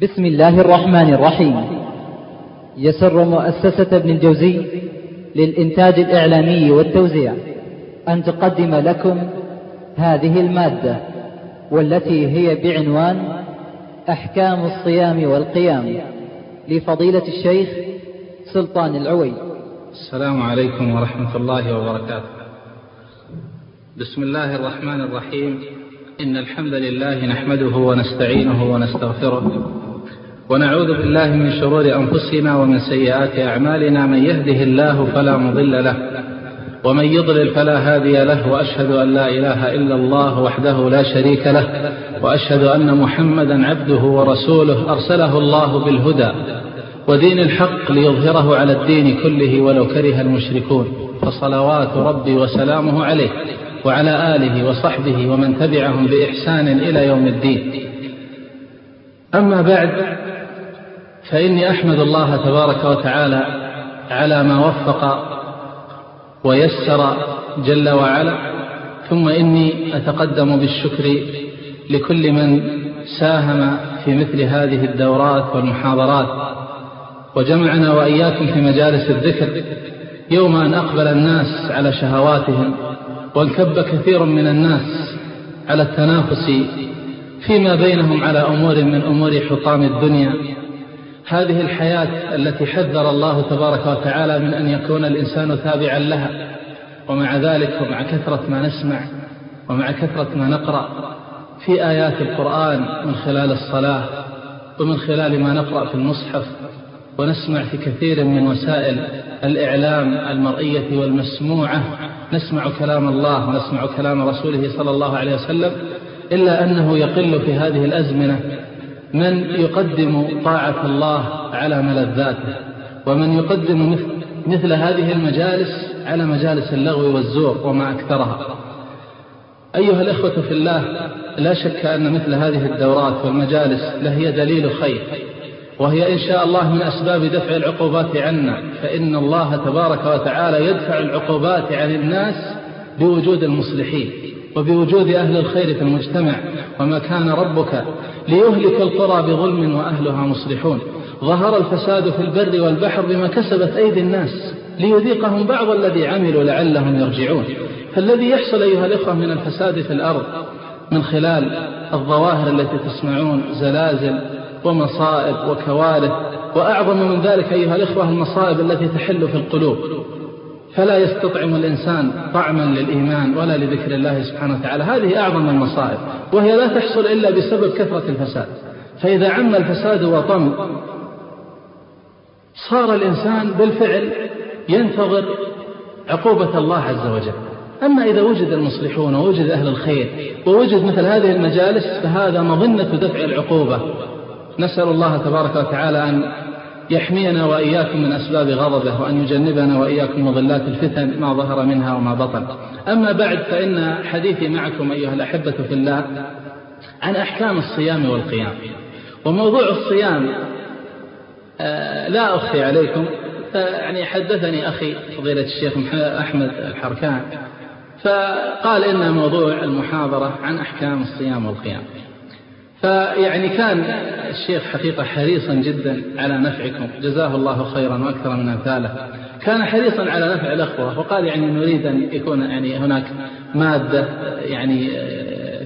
بسم الله الرحمن الرحيم. يسر مؤسسة ابن الجوزي للإنتاج الإعلامي والتوزيع. أن تقدم لكم هذه المادة والتي هي بعنوان أحكام الصيام والقيام لفضيلة الشيخ سلطان العوي. السلام عليكم ورحمة الله وبركاته. بسم الله الرحمن الرحيم. إن الحمد لله نحمده ونستعينه ونستغفره. ونعوذ بالله من شرور أنفسنا ومن سيئات أعمالنا من يهده الله فلا مضل له ومن يضلل فلا هادي له وأشهد أن لا إله إلا الله وحده لا شريك له وأشهد أن محمدا عبده ورسوله أرسله الله بالهدى ودين الحق ليظهره على الدين كله ولو كره المشركون فصلوات ربي وسلامه عليه وعلى آله وصحبه ومن تبعهم بإحسان إلى يوم الدين. أما بعد فإني أحمد الله تبارك وتعالى على ما وفق ويسر جل وعلا ثم إني أتقدم بالشكر لكل من ساهم في مثل هذه الدورات والمحاضرات. وجمعنا وإياكم في مجالس الذكر يوم أن أقبل الناس على شهواتهم وانكب كثير من الناس على التنافس فيما بينهم على أمور من أمور حطام الدنيا. هذه الحياة التي حذر الله تبارك وتعالى من أن يكون الإنسان تابعا لها. ومع ذلك ومع كثرة ما نسمع ومع كثرة ما نقرأ في آيات القرآن من خلال الصلاة ومن خلال ما نقرأ في المصحف ونسمع في كثير من وسائل الإعلام المرئية والمسموعة. نسمع كلام الله ونسمع كلام رسوله صلى الله عليه وسلم إلا أنه يقل في هذه الأزمنة من يقدم طاعة الله على ملذاته ومن يقدم مثل, مثل هذه المجالس على مجالس اللغو والزور وما أكثرها. أيها الإخوة في الله لا شك أن مثل هذه الدورات والمجالس لهي دليل خير وهي إن شاء الله من أسباب دفع العقوبات عنا فإن الله تبارك وتعالى يدفع العقوبات عن الناس بوجود المصلحين. وبوجود أهل الخير في المجتمع وما كان ربك ليهلك القرى بظلم وأهلها مصلحون. ظهر الفساد في البر والبحر بما كسبت أيدي الناس ليذيقهم بعض الذي عملوا لعلهم يرجعون. فالذي يحصل أيها الإخوة من الفساد في الأرض من خلال الظواهر التي تسمعون زلازل ومصائب وكوارث وأعظم من ذلك أيها الإخوة المصائب التي تحل في القلوب. فلا يستطعم الإنسان طعما للإيمان ولا لذكر الله سبحانه وتعالى. هذه أعظم المصائب وهي لا تحصل إلا بسبب كثرة الفساد. فإذا عم الفساد وطم صار الإنسان بالفعل ينتظر عقوبة الله عز وجل. أما إذا وجد المصلحون ووجد أهل الخير ووجد مثل هذه المجالس فهذا مظنة دفع العقوبة. نسأل الله تبارك وتعالى أن يحمينا وإياكم من أسباب غضبه وأن يجنبنا وإياكم مضلات الفتن ما ظهر منها وما بطن. أما بعد فإن حديثي معكم أيها الأحبة في الله عن أحكام الصيام والقيام. وموضوع الصيام آه، لا أخفي عليكم. يعني حدثني أخي فضيلة الشيخ أحمد الحركان فقال إن موضوع المحاضرة عن أحكام الصيام والقيام. فيعني كان الشيخ حقيقة حريصا جدا على نفعكم. جزاه الله خيرا وأكثر من أمثاله. كان حريصا على نفع الأخوة وقال يعني نريد أن يكون يعني هناك مادة يعني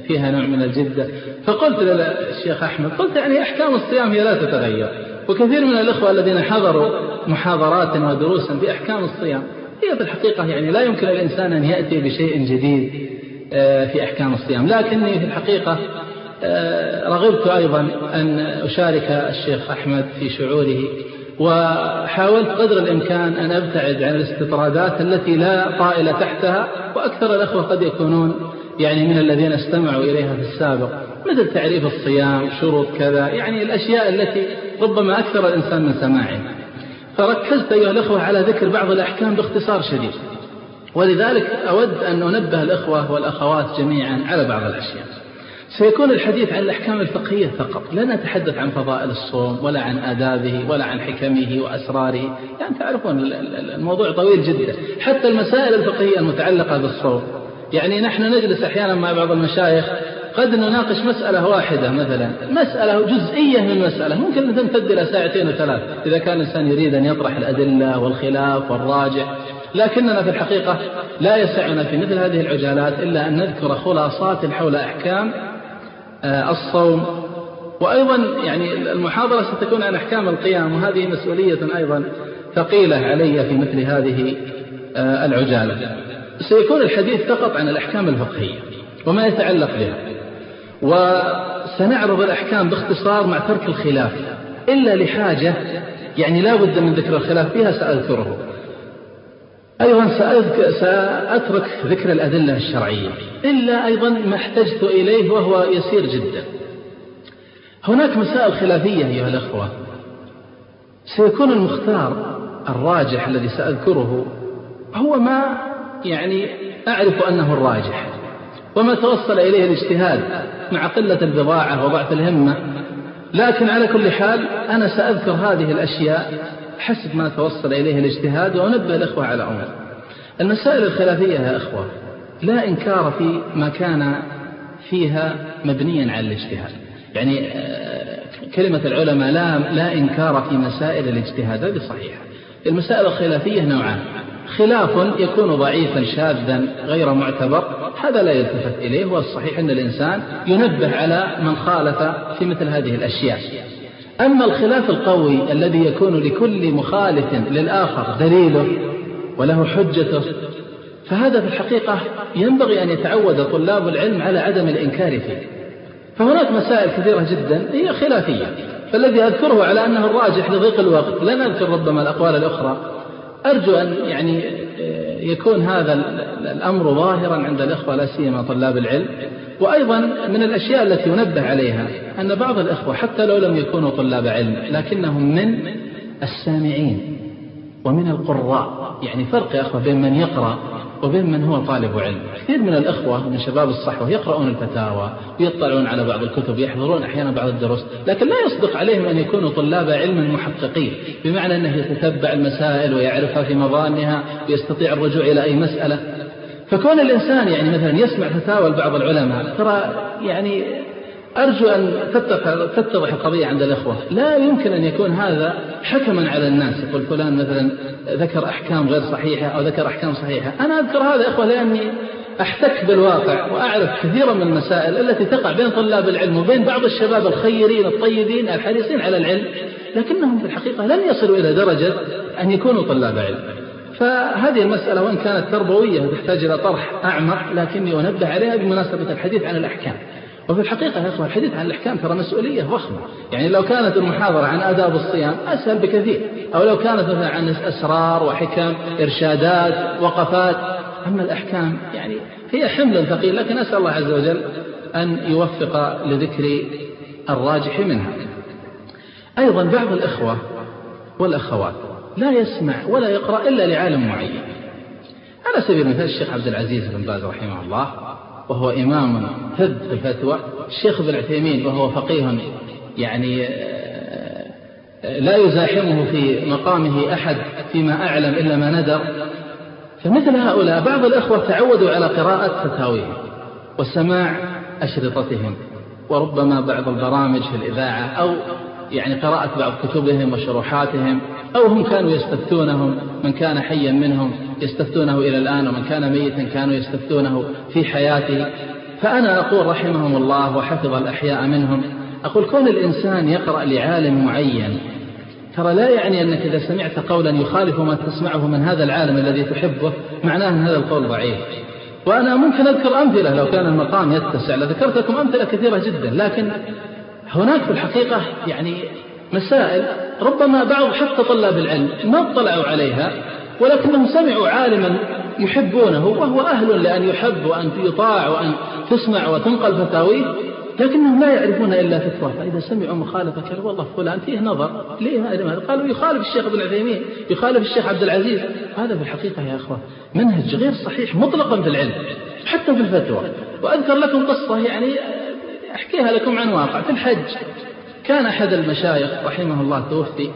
فيها نوع من الجدة. فقلت للشيخ أحمد قلت يعني أحكام الصيام هي لا تتغير. وكثير من الأخوة الذين حضروا محاضرات ودروسا بأحكام الصيام هي في الحقيقة يعني لا يمكن الإنسان أن يأتي بشيء جديد آه، في أحكام الصيام. لكني في الحقيقة آه، رغبت أيضا أن أشارك الشيخ أحمد في شعوره وحاولت قدر الإمكان أن أبتعد عن الاستطرادات التي لا طائل تحتها وأكثر الأخوة قد يكونون يعني من الذين استمعوا إليها في السابق مثل تعريف الصيام شروط كذا يعني الأشياء التي ربما أكثر الإنسان من سماعها. فركزت أيها الأخوة على ذكر بعض الأحكام باختصار شديد ولذلك أود أن أنبه الأخوة والأخوات جميعا على بعض الأشياء. سيكون الحديث عن الأحكام الفقهية فقط. لا نتحدث عن فضائل الصوم ولا عن آدابه ولا عن حكمه وأسراره. يعني تعرفون الموضوع طويل جدا. حتى المسائل الفقهية المتعلقة بالصوم. يعني نحن نجلس أحيانا مع بعض المشايخ. قد نناقش مسألة واحدة مثلا. مسألة جزئية من مسألة ممكن تمتد إلى ساعتين وثلاث. إذا كان الإنسان يريد أن يطرح الأدلة والخلاف والراجع لكننا في الحقيقة لا يسعنا في مثل هذه العجالات إلا أن نذكر خلاصات حول أحكام الصوم. وأيضا يعني المحاضرة ستكون عن أحكام القيام وهذه مسؤولية أيضا ثقيلة علي في مثل هذه آه، العجالة. سيكون الحديث فقط عن الأحكام الفقهية وما يتعلق بها. وسنعرض الأحكام باختصار مع ترك الخلاف. إلا لحاجة يعني لا بد من ذكر الخلاف فيها سأذكره. أيضا سأترك ذكر الأدلة الشرعية إلا أيضا ما احتجت إليه وهو يسير جدا. هناك مسائل خلافية أيها الأخوة. سيكون المختار الراجح الذي سأذكره هو ما يعني أعرف أنه الراجح وما توصل إليه الاجتهاد مع قلة البضاعة وضعف الهمة. لكن على كل حال أنا سأذكر هذه الأشياء حسب ما توصل إليه الاجتهاد وأنبه الإخوة على أمور المسائل الخلافية يا إخوة لا إنكار في ما كان فيها مبنيا على الاجتهاد. يعني آه، كلمة العلماء لا, لا إنكار في مسائل الاجتهاد هذه صحيحة. المسائل الخلافية نوعان. خلاف يكون ضعيفا شاذا غير معتبر هذا لا يلتفت إليه والصحيح أن الإنسان ينبه على من خالف في مثل هذه الأشياء. أما الخلاف القوي الذي يكون لكل مخالف للآخر دليله وله حجته فهذا في الحقيقة ينبغي أن يتعود طلاب العلم على عدم الإنكار فيه. فهناك مسائل كثيرة جدا هي خلافية فالذي أذكره على أنه الراجح لضيق الوقت لن أذكر ربما الأقوال الأخرى. أرجو أن يعني يكون هذا الأمر ظاهرا عند الإخوة لا سيما طلاب العلم. وأيضا من الأشياء التي ينبه عليها أن بعض الإخوة حتى لو لم يكونوا طلاب علم لكنهم من السامعين ومن القراء. يعني فرق يا أخوة بين من يقرأ وبين من هو طالب علم. كثير من الأخوة من شباب الصحوة يقرؤون الفتاوى ويطلعون على بعض الكتب يحضرون أحيانا بعض الدروس لكن لا يصدق عليهم أن يكونوا طلاب علم محققين بمعنى أنه يتتبع المسائل ويعرفها في مظانها ويستطيع الرجوع إلى أي مسألة. فكون الإنسان يعني مثلا يسمع فتاوى لبعض العلماء ترى يعني أرجو أن تتضح القضية عند الإخوة. لا يمكن أن يكون هذا حكما على الناس. يقول فلان مثلا ذكر أحكام غير صحيحة أو ذكر أحكام صحيحة. أنا أذكر هذا إخوة لأني أحتك بالواقع وأعرف كثيرا من المسائل التي تقع بين طلاب العلم وبين بعض الشباب الخيرين الطيبين الحريصين على العلم لكنهم في الحقيقة لن يصلوا إلى درجة أن يكونوا طلاب علم. فهذه المسألة وإن كانت تربوية وتحتاج إلى طرح أعمق لكني أنبه عليها بمناسبة الحديث عن الأحكام. وفي الحقيقة يا أخوة الحديث عن الأحكام ترى مسؤولية ضخمة. يعني لو كانت المحاضرة عن آداب الصيام أسهل بكثير أو لو كانت مثلا عن أسرار وحكم إرشادات وقفات. أما الأحكام يعني هي حمل ثقيل لكن أسأل الله عز وجل أن يوفق لذكر الراجح منها. أيضا بعض الإخوة والأخوات لا يسمع ولا يقرأ إلا لعالم معين. على سبيل المثال الشيخ عبد العزيز بن باز رحمه الله وهو إمام هد في الفتوى الشيخ ابن عثيمين وهو فقيه يعني آه، لا يزاحمه في مقامه أحد فيما أعلم إلا ما ندر. فمثل هؤلاء بعض الأخوة تعودوا على قراءة فتاويهم وسماع أشرطتهم وربما بعض البرامج في الإذاعة أو يعني قراءة بعض كتبهم وشروحاتهم. أو هم كانوا يستفتونهم من كان حيا منهم يستفتونه إلى الآن ومن كان ميتا كانوا يستفتونه في حياته. فأنا أقول رحمهم الله وحفظ الأحياء منهم أقول كون الإنسان يقرأ لعالم معين ترى لا يعني أنك إذا سمعت قولا يخالف ما تسمعه من هذا العالم الذي تحبه معناه أن هذا القول ضعيف. وأنا ممكن أذكر أمثلة لو كان المقام يتسع لذكرت لكم أمثلة كثيرة جدا لكن هناك في الحقيقة يعني مسائل ربما بعض حتى طلاب العلم ما اطلعوا عليها ولكنهم سمعوا عالما يحبونه وهو أهل لأن يحب وأن يطاع وأن تسمع وتنقل فتاويه لكنهم لا يعرفون إلا فتوى فإذا سمعوا مخالفة قالوا والله فلان فيه نظر. ليه ما قالوا يخالف الشيخ ابن عثيمين يخالف الشيخ عبد العزيز. هذا في الحقيقة يا أخوة منهج غير صحيح مطلقا في العلم حتى في الفتوى. وأذكر لكم قصة يعني أحكيها لكم عن واقع. في الحج كان أحد المشايخ رحمه الله توفي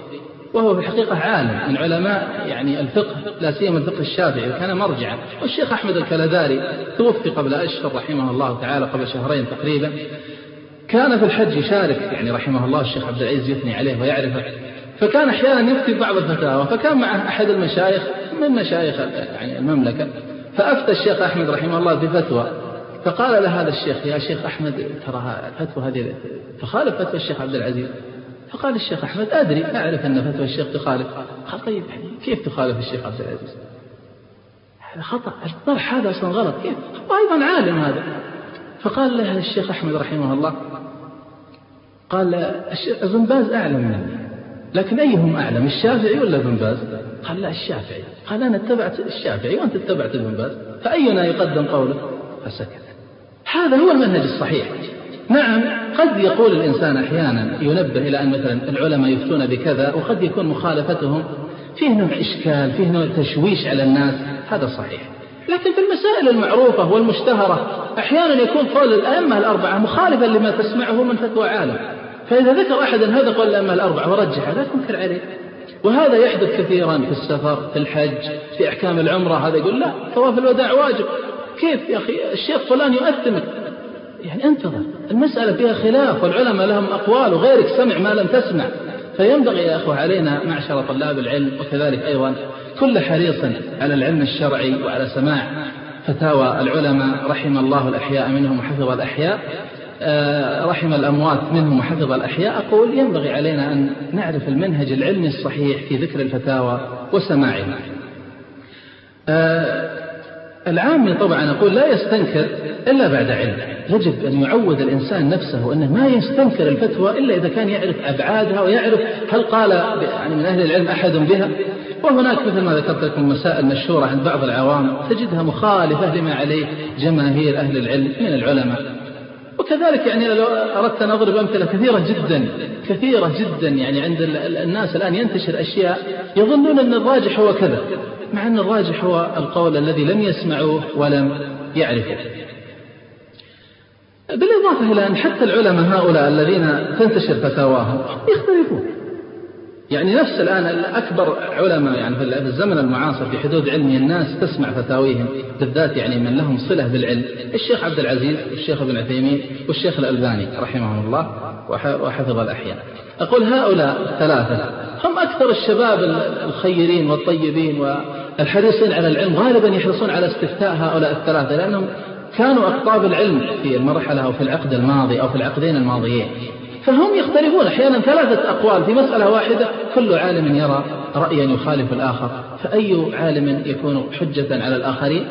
وهو في الحقيقة عالم من علماء يعني الفقه لا سيما الفقه الشافعي وكان مرجعا. والشيخ أحمد الكلداري توفي قبل أشهر رحمه الله تعالى قبل شهرين تقريبا. كان في الحج يشارك يعني رحمه الله الشيخ عبد العزيز يثني عليه ويعرفه. فكان أحيانا يفتي بعض الفتاوى فكان معه أحد المشايخ من مشايخ يعني المملكة. فأفتى الشيخ أحمد رحمه الله بفتوى فقال له هذا الشيخ يا شيخ أحمد ترى الفتوى هذه تخالف فتوى الشيخ عبد العزيز. فقال الشيخ أحمد أدري أعرف أن فتوى الشيخ تخالف. قال طيب يعني كيف تخالف الشيخ عبد العزيز؟ هذا خطأ الطرح هذا أصلا غلط كيف؟ وأيضا عالم هذا. فقال له الشيخ أحمد رحمه الله قال ابن باز أعلم مني لكن أيهم أعلم الشافعي ولا ابن باز؟ قال لا الشافعي. قال أنا اتبعت الشافعي وأنت اتبعت ابن باز فأينا يقدم قوله؟ فسكت. هذا هو المنهج الصحيح. نعم قد يقول الإنسان أحيانا ينبه إلى أن مثلا العلماء يفتون بكذا وقد يكون مخالفتهم فيه نوع إشكال فيه نوع تشويش على الناس. هذا صحيح. لكن في المسائل المعروفة والمشتهرة أحيانا يكون قول الأئمة الأربعة مخالفا لما تسمعه من فتوى عالم. فإذا ذكر أحد هذا قول الأئمة الأربعة ورجح لا تنكر عليه. وهذا يحدث كثيرا في السفر في الحج في أحكام العمرة. هذا يقول لا طواف الوداع واجب. كيف يا أخي؟ الشيخ فلان يؤثمك يعني انتظر المسألة فيها خلاف والعلماء لهم أقوال وغيرك سمع ما لم تسمع. فينبغي يا أخوة علينا معشر طلاب العلم وكذلك أيضا كل حريص على العلم الشرعي وعلى سماع فتاوى العلماء رحم الله الأحياء منهم وحفظ الأحياء. آه، رحم الأموات منهم وحفظ الأحياء. أقول ينبغي علينا أن نعرف المنهج العلمي الصحيح في ذكر الفتاوى وسماعها آه، العامي طبعا أقول لا يستنكر إلا بعد علم. يجب أن يعود الإنسان نفسه أنه ما يستنكر الفتوى إلا إذا كان يعرف أبعادها ويعرف هل قال يعني من أهل العلم أحد بها. وهناك مثل ما ذكرت لكم مسائل مشهورة عند بعض العوام تجدها مخالفة لما عليه جماهير أهل العلم من العلماء. وكذلك يعني لو أردت أن أضرب أمثلة كثيرة جدا كثيرة جدا يعني عند الناس الآن ينتشر أشياء يظنون أن الراجح هو كذا. مع أن الراجح هو القول الذي لم يسمعوه ولم يعرفوه. بالإضافة إلى أن حتى العلماء هؤلاء الذين تنتشر فتاواهم يختلفون. يعني نفس الآن الأكبر علماء يعني في الزمن المعاصر في حدود علمي الناس تسمع فتاويهم بالذات يعني من لهم صلة بالعلم الشيخ عبد العزيز والشيخ ابن عثيمين والشيخ الألباني رحمهم الله وحفظ الأحياء. أقول هؤلاء الثلاثة هم أكثر الشباب الخيرين والطيبين والحريصين على العلم غالبا يحرصون على استفتاء هؤلاء الثلاثة لأنهم كانوا أقطاب العلم في المرحلة أو في العقد الماضي أو في العقدين الماضيين. فهم يختلفون أحيانا ثلاثة أقوال في مسألة واحدة كل عالم يرى رأيا يخالف الآخر فأي عالم يكون حجة على الآخرين؟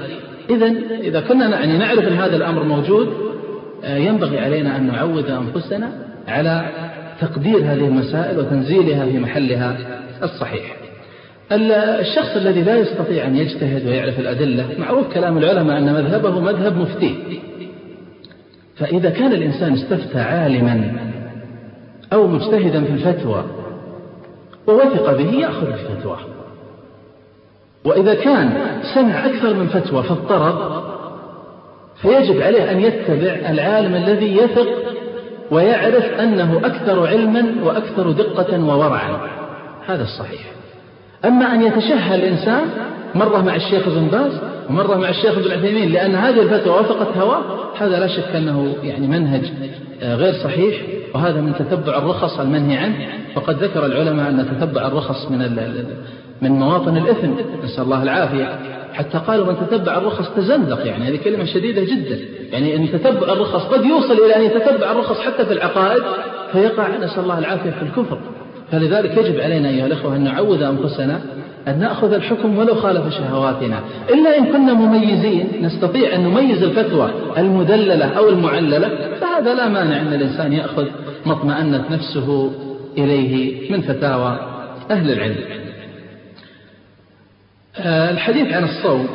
إذا إذا كنا يعني نعرف أن هذا الأمر موجود آه، ينبغي علينا أن نعود أنفسنا على تقدير هذه المسائل وتنزيلها في محلها الصحيح. الشخص الذي لا يستطيع أن يجتهد ويعرف الأدلة معروف كلام العلماء أن مذهبه مذهب مفتي. فإذا كان الإنسان استفتى عالما أو مجتهدا في الفتوى ووثق به يأخذ الفتوى وإذا كان سمع أكثر من فتوى فاضطرب فيجب عليه أن يتبع العالم الذي يثق ويعرف أنه أكثر علما وأكثر دقة وورعا. هذا الصحيح. أما أن يتشهى الإنسان مرة مع الشيخ ابن باز ومرة مع الشيخ ابن عثيمين لأن هذه الفتوى وافقت هواه هذا لا شك أنه يعني منهج آه، غير صحيح وهذا من تتبع الرخص المنهي عنه. وقد ذكر العلماء أن تتبع الرخص من من مواطن الإثم نسأل الله العافية. حتى قالوا من تتبع الرخص تزندق يعني هذه كلمة شديدة جدا. يعني أن تتبع الرخص قد يوصل إلى أن يتتبع الرخص حتى في العقائد فيقع نسأل الله العافية في الكفر. فلذلك يجب علينا أيها الأخوة أن نعود أنفسنا أن نأخذ الحكم ولو خالف شهواتنا. إلا إن كنا مميزين نستطيع أن نميز الفتوى المدللة أو المعللة فهذا لا مانع أن الإنسان يأخذ ما اطمأنت نفسه إليه من فتاوى أهل العلم. آه، الحديث عن الصوم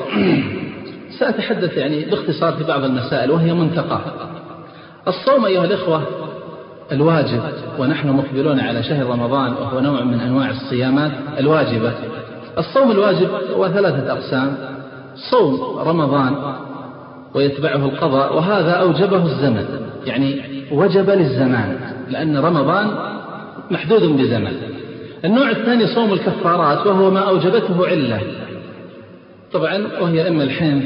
سأتحدث يعني باختصار في بعض المسائل وهي منتقى الصوم أيها الإخوة الواجب ونحن مقبلون على شهر رمضان وهو نوع من أنواع الصيامات الواجبة. الصوم الواجب هو ثلاثة أقسام صوم رمضان ويتبعه القضاء وهذا أوجبه الزمن. يعني وجب للزمان لأن رمضان محدود بزمن. النوع الثاني صوم الكفارات وهو ما أوجبته علة. طبعا وهي إما الحنث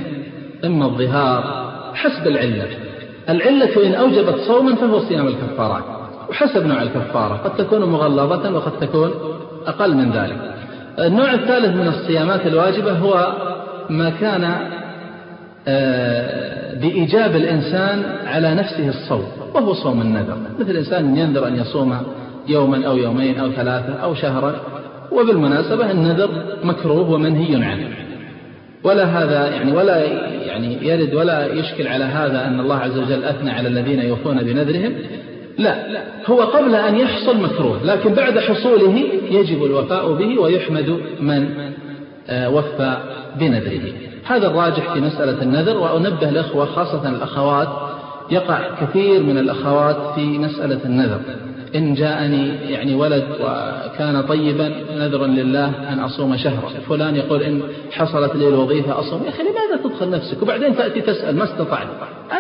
إما الظهار حسب العلة. العلة إن أوجبت صوما فهو صيام الكفارات. وحسب نوع الكفارة. قد تكون مغلظة وقد تكون أقل من ذلك. النوع الثالث من الصيامات الواجبة هو ما كان آه، بإيجاب الإنسان على نفسه الصوم وهو صوم النذر. مثل إنسان ينذر أن يصوم يوما أو يومين أو ثلاثة أو شهرا وبالمناسبة النذر مكروه ومنهي عنه. ولا هذا يعني ولا يعني يرد ولا يشكل على هذا أن الله عز وجل أثنى على الذين يوفون بنذرهم. لا هو قبل أن يحصل مكروه لكن بعد حصوله يجب الوفاء به ويحمد من آه، وفى بنذره. هذا الراجح في مسألة النذر وأنبه الأخوة خاصة الأخوات يقع كثير من الأخوات في مسألة النذر. إن جاءني يعني ولد وكان طيبا نذرا لله أن أصوم شهرا. فلان يقول إن حصلت لي الوظيفة أصوم. يا أخي لماذا تدخل نفسك؟ وبعدين تأتي تسأل ما استطعت؟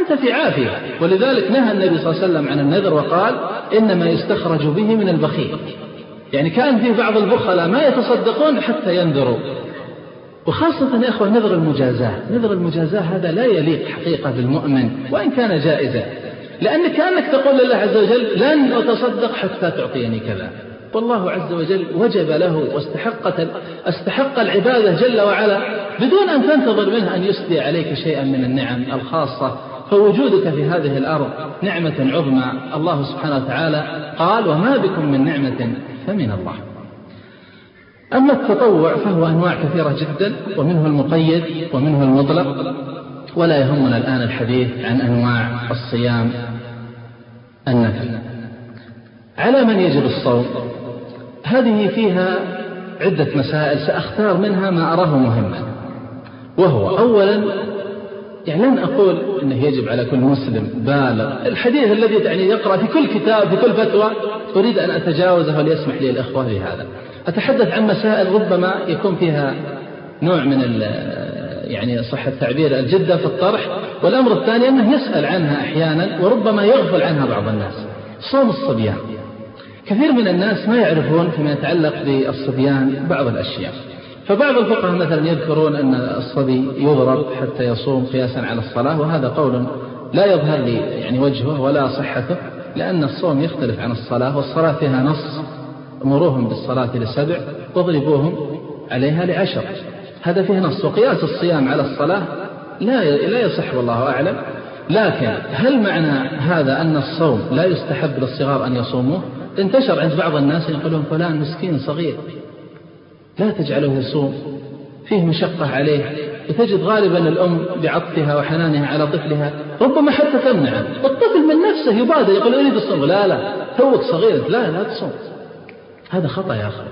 أنت في عافية. ولذلك نهى النبي صلى الله عليه وسلم عن النذر وقال إنما يستخرج به من البخيل. يعني كان في بعض البخلاء ما يتصدقون حتى ينذروا. وخاصة يا أخوة نذر المجازاة. نذر المجازاة هذا لا يليق حقيقة بالمؤمن وإن كان جائزا. لأنك كأنك تقول لله عز وجل لن أتصدق حتى تعطيني كذا. والله عز وجل وجب له واستحق استحق العبادة جل وعلا بدون أن تنتظر منه أن يسدي عليك شيئا من النعم الخاصة. فوجودك في هذه الأرض نعمة عظمى. الله سبحانه وتعالى قال وما بكم من نعمة فمن الله. أما التطوع فهو أنواع كثيرة جدا ومنه المقيد ومنه المطلق. ولا يهمنا الآن الحديث عن أنواع الصيام النفل. على من يجب الصوم؟ هذه فيها عدة مسائل سأختار منها ما أراه مهما. وهو أولا يعني لن أقول أنه يجب على كل مسلم بالغ. الحديث الذي يعني يقرأ في كل كتاب في كل فتوى أريد أن أتجاوزه وليسمح لي الأخوة بهذا أتحدث عن مسائل ربما يكون فيها نوع من يعني صح التعبير الجدة في الطرح. والأمر الثاني أنه يسأل عنها أحيانا وربما يغفل عنها بعض الناس. صوم الصبيان. كثير من الناس ما يعرفون فيما يتعلق بالصبيان بعض الأشياء. فبعض الفقهاء مثلا يذكرون أن الصبي يضرب حتى يصوم قياسا على الصلاة وهذا قول لا يظهر لي يعني وجهه ولا صحته لأن الصوم يختلف عن الصلاة والصلاة فيها نص. مروهم بالصلاة لسبع واضربوهم عليها لعشر. هذا فيه نص. وقياس الصيام على الصلاة لا لا يصح والله أعلم. لكن هل معنى هذا أن الصوم لا يستحب للصغار أن يصوموه؟ انتشر عند بعض الناس يقولون فلان مسكين صغير. لا تجعله يصوم. فيه مشقة عليه. وتجد غالبا الأم بعطفها وحنانها على طفلها. ربما حتى تمنعه. الطفل من نفسه يبادر يقول أريد الصوم. لا لا. توك صغير. لا لا تصوم. هذا خطأ يا أخي.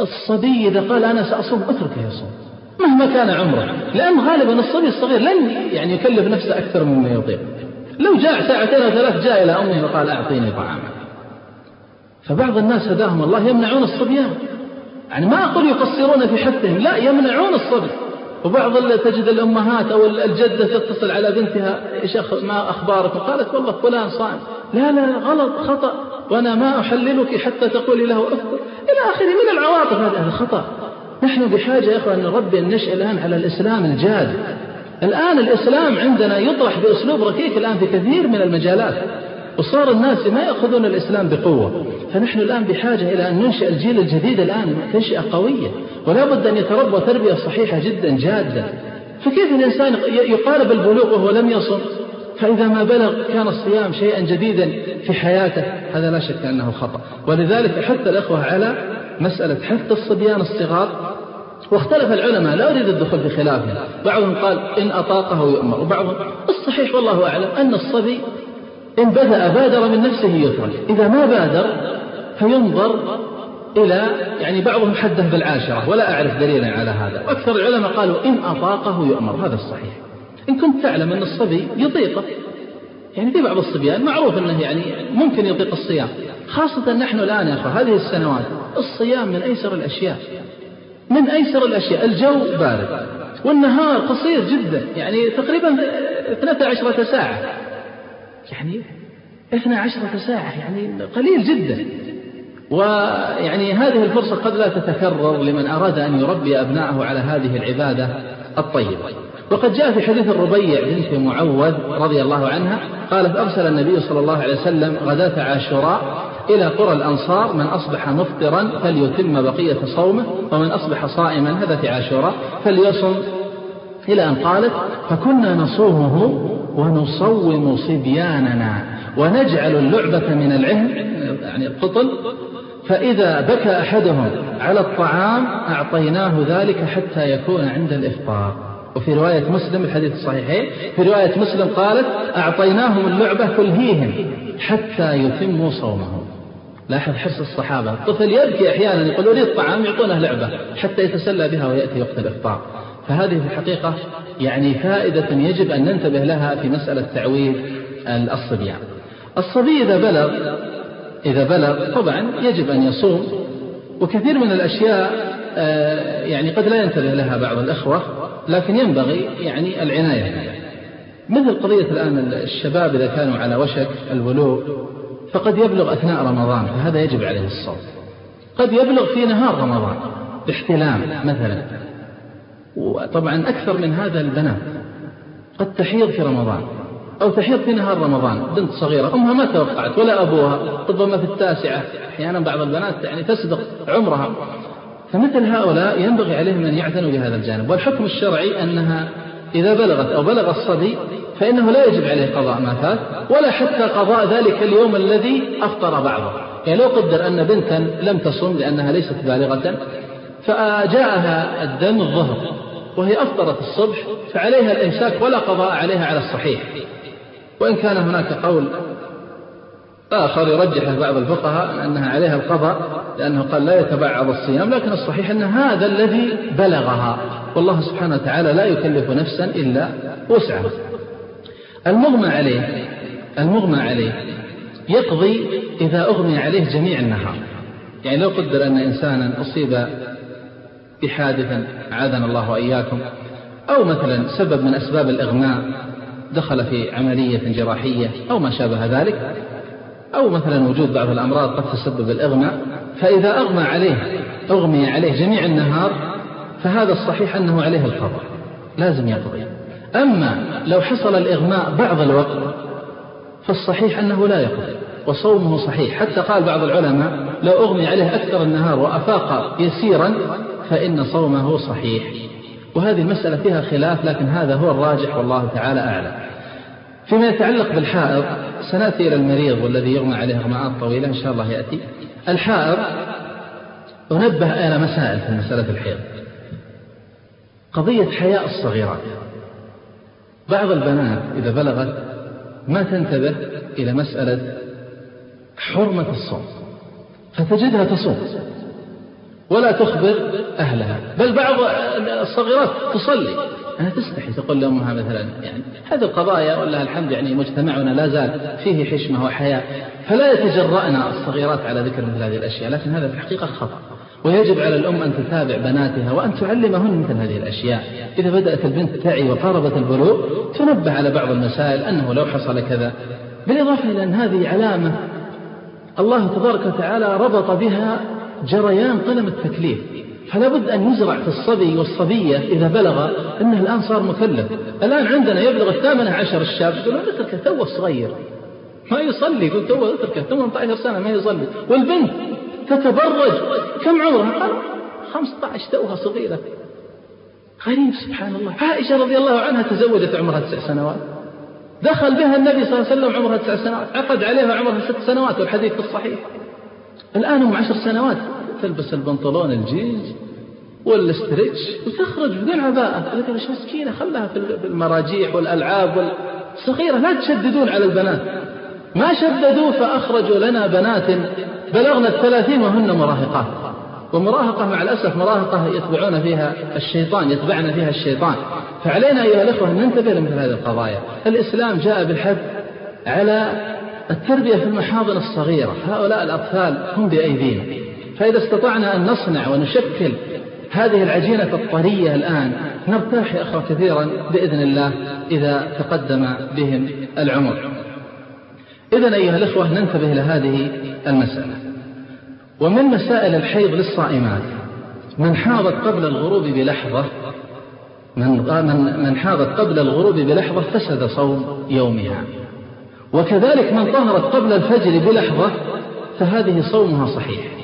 الصبي إذا قال أنا سأصوم اتركه يصوم. مهما كان عمره. لأن غالبا الصبي الصغير لن يعني يكلف نفسه أكثر مما يطيق. لو جاء ساعتين أو ثلاث جاء إلى أمه وقال أعطيني طعاما. فبعض الناس هداهم الله يمنعون الصبيان. يعني ما أقول يقصرون في حثهم لا يمنعون الصبي. وبعض تجد الأمهات أو الجدة تتصل على بنتها إيش ما أخبارك؟ قالت والله فلان صائم. لا لا غلط خطأ. وأنا ما أحللك حتى تقولي له أفطر إلى آخره من العواطف هذا خطأ. نحن بحاجة يا أخوان نربي النشأ الآن على الإسلام الجاد. الآن الإسلام عندنا يطرح بأسلوب ركيك الآن في كثير من المجالات وصار الناس ما يأخذون الإسلام بقوة. فنحن الآن بحاجة إلى أن ننشئ الجيل الجديد الآن تنشئة قوية ولا بد أن يتربى تربية صحيحة جدا جادة. فكيف الإنسان يقارب البلوغ وهو لم يصم؟ فإذا ما بلغ كان الصيام شيئا جديدا في حياته هذا لا شك أنه خطأ. ولذلك حث الأخوة على مسألة حث الصبيان الصغار واختلف العلماء لا أريد الدخول في خلافهم. بعضهم قال إن أطاقه يؤمر وبعضهم الصحيح والله أعلم أن الصبي إن بدأ بادر من نفسه يترك إذا ما بادر فينظر إلى يعني بعضهم حده بالعاشرة ولا أعرف دليلا على هذا. وأكثر العلماء قالوا إن أطاقه يؤمر هذا الصحيح. إن كنت تعلم أن الصبي يطيقه يعني في بعض الصبيان معروف أنه يعني ممكن يطيق الصيام خاصة نحن الآن يا أخوة هذه السنوات الصيام من أيسر الأشياء من أيسر الأشياء الجو بارد والنهار قصير جدا يعني تقريبا 12 ساعة يعني 12 ساعة يعني قليل جدا. ويعني هذه الفرصة قد لا تتكرر لمن أراد أن يربي أبنائه على هذه العبادة الطيبة. وقد جاء في حديث الربيع بنت معوذ رضي الله عنها قالت أرسل النبي صلى الله عليه وسلم غداة عاشوراء إلى قرى الأنصار من أصبح مفطرا فليتم بقية صومه ومن أصبح صائما هذا في عاشوراء فليصم. إلى أن قالت فكنا نصومه ونصوم صبياننا ونجعل اللعبة من العهن يعني القطن. فإذا بكى أحدهم على الطعام أعطيناه ذلك حتى يكون عند الإفطار. وفي رواية مسلم الحديث الصحيحين في رواية مسلم قالت أعطيناهم اللعبة تلهيهم حتى يتموا صومهم. لاحظ حرص الصحابة الطفل يبكي أحيانا يقول أريد طعام يعطونه لعبة حتى يتسلى بها ويأتي وقت الإفطار. فهذه في الحقيقة يعني فائدة يجب أن ننتبه لها في مسألة تعويض الصبيان الصبي إذا بلغ إذا بلغ طبعا يجب أن يصوم وكثير من الأشياء آه، يعني قد لا ينتبه لها بعض الأخوة. لكن ينبغي يعني العناية مثل قضية الآن الشباب إذا كانوا على وشك البلوغ فقد يبلغ أثناء رمضان فهذا يجب عليه الصوم. قد يبلغ في نهار رمضان باحتلام مثلا. وطبعا أكثر من هذا البنات. قد تحيض في رمضان أو تحيض في نهار رمضان بنت صغيرة أمها ما توقعت ولا أبوها ربما في التاسعة. أحيانا بعض البنات يعني تسبق عمرها. فمثل هؤلاء ينبغي عليهم أن يعتنوا بهذا الجانب. والحكم الشرعي أنها إذا بلغت أو بلغ الصبي فإنه لا يجب عليه قضاء ما فات ولا حتى قضاء ذلك اليوم الذي أفطر بعضه. يعني لو قدر أن بنتا لم تصم لأنها ليست بالغة فجاءها الدم الظهر وهي أفطرت الصبح فعليها الإمساك ولا قضاء عليها على الصحيح. وإن كان هناك قول آخر يرجح بعض الفقهاء أنها عليها القضاء لأنه قال لا يتبعض الصيام لكن الصحيح أن هذا الذي بلغها والله سبحانه وتعالى لا يكلف نفسا إلا وسعها. المغمى عليه المغمى عليه يقضي إذا أغمي عليه جميع النهار. يعني لو قدر أن إنسانا أصيب بحادث عاذنا الله وإياكم أو مثلا سبب من أسباب الإغماء دخل في عملية جراحية أو ما شابه ذلك أو مثلا وجود بعض الأمراض قد تسبب الإغماء فإذا أغمى عليه أغمي عليه جميع النهار فهذا الصحيح أنه عليه القضاء لازم يقضي أما لو حصل الإغماء بعض الوقت فالصحيح أنه لا يقضي وصومه صحيح. حتى قال بعض العلماء لو أغمي عليه أكثر النهار وأفاق يسيرا فإن صومه صحيح. وهذه المسألة فيها خلاف لكن هذا هو الراجح والله تعالى أعلم. فيما يتعلق بالحائض سنأتي إلى المريض والذي يغمى عليه غماءات طويلة إن شاء الله يأتي. الحائض أنبه إلى مسائل في مسألة الحيض. قضية حياء الصغيرات بعض البنات إذا بلغت ما تنتبه إلى مسألة حرمة الصوم فتجدها تصوم ولا تخبر أهلها بل بعض الصغيرات تصلي. أنا تستحي تقول لأمها مثلا يعني هذه القضايا والله الحمد يعني مجتمعنا لا زال فيه حشمة وحياء فلا يتجرأن الصغيرات على ذكر مثل هذه الأشياء لكن هذا في الحقيقة خطأ. ويجب على الأم أن تتابع بناتها وأن تعلمهن مثل هذه الأشياء. إذا بدأت البنت تعي وقاربت البلوغ تنبه على بعض المسائل أنه لو حصل كذا. بالإضافة إلى أن هذه علامة الله تبارك وتعالى ربط بها جريان قلم التكليف. فلا بد أن يزرع في الصبي والصبية إذا بلغ أنه الآن صار مكلف. الآن عندنا يبلغ الثامنة عشر الشاب يقول اتركه توه صغير ما يصلي يقول توه اتركه 18 سنة ما يصلي. والبنت تتبرج كم عمرها قال 15 توها صغيرة. غريب سبحان الله. عائشة رضي الله عنها تزوجت عمرها تسع سنوات. دخل بها النبي صلى الله عليه وسلم عمرها تسع سنوات عقد عليها عمرها ست سنوات والحديث في الصحيح. الآن هم عشر سنوات. تلبس البنطلون الجينز والاسترتش وتخرج بدون عباءة. ذكر إيش مسكينة خلها في المراجيح والألعاب صغيرة لا تشددون على البنات. ما شددوا فأخرجوا لنا بنات. بلغن الثلاثين وهن مراهقات. ومراهقة مع الأسف مراهقة يتبعون فيها الشيطان يتبعنا فيها الشيطان. فعلينا أيها الأخوة أن ننتبه لمثل هذه القضايا. الإسلام جاء بالحد على التربية في المحاضن الصغيرة. هؤلاء الأطفال هم بأيدينا. فإذا استطعنا أن نصنع ونشكل هذه العجينة الطرية الآن نرتاح يا كثيرا بإذن الله إذا تقدم بهم العمر. إذا أيها الأخوة ننتبه لهذه المسألة. ومن مسائل الحيض للصائمات من حاضت قبل الغروب بلحظة من من حاضت قبل الغروب بلحظة فسد صوم يومها. وكذلك من طهرت قبل الفجر بلحظة فهذه صومها صحيح.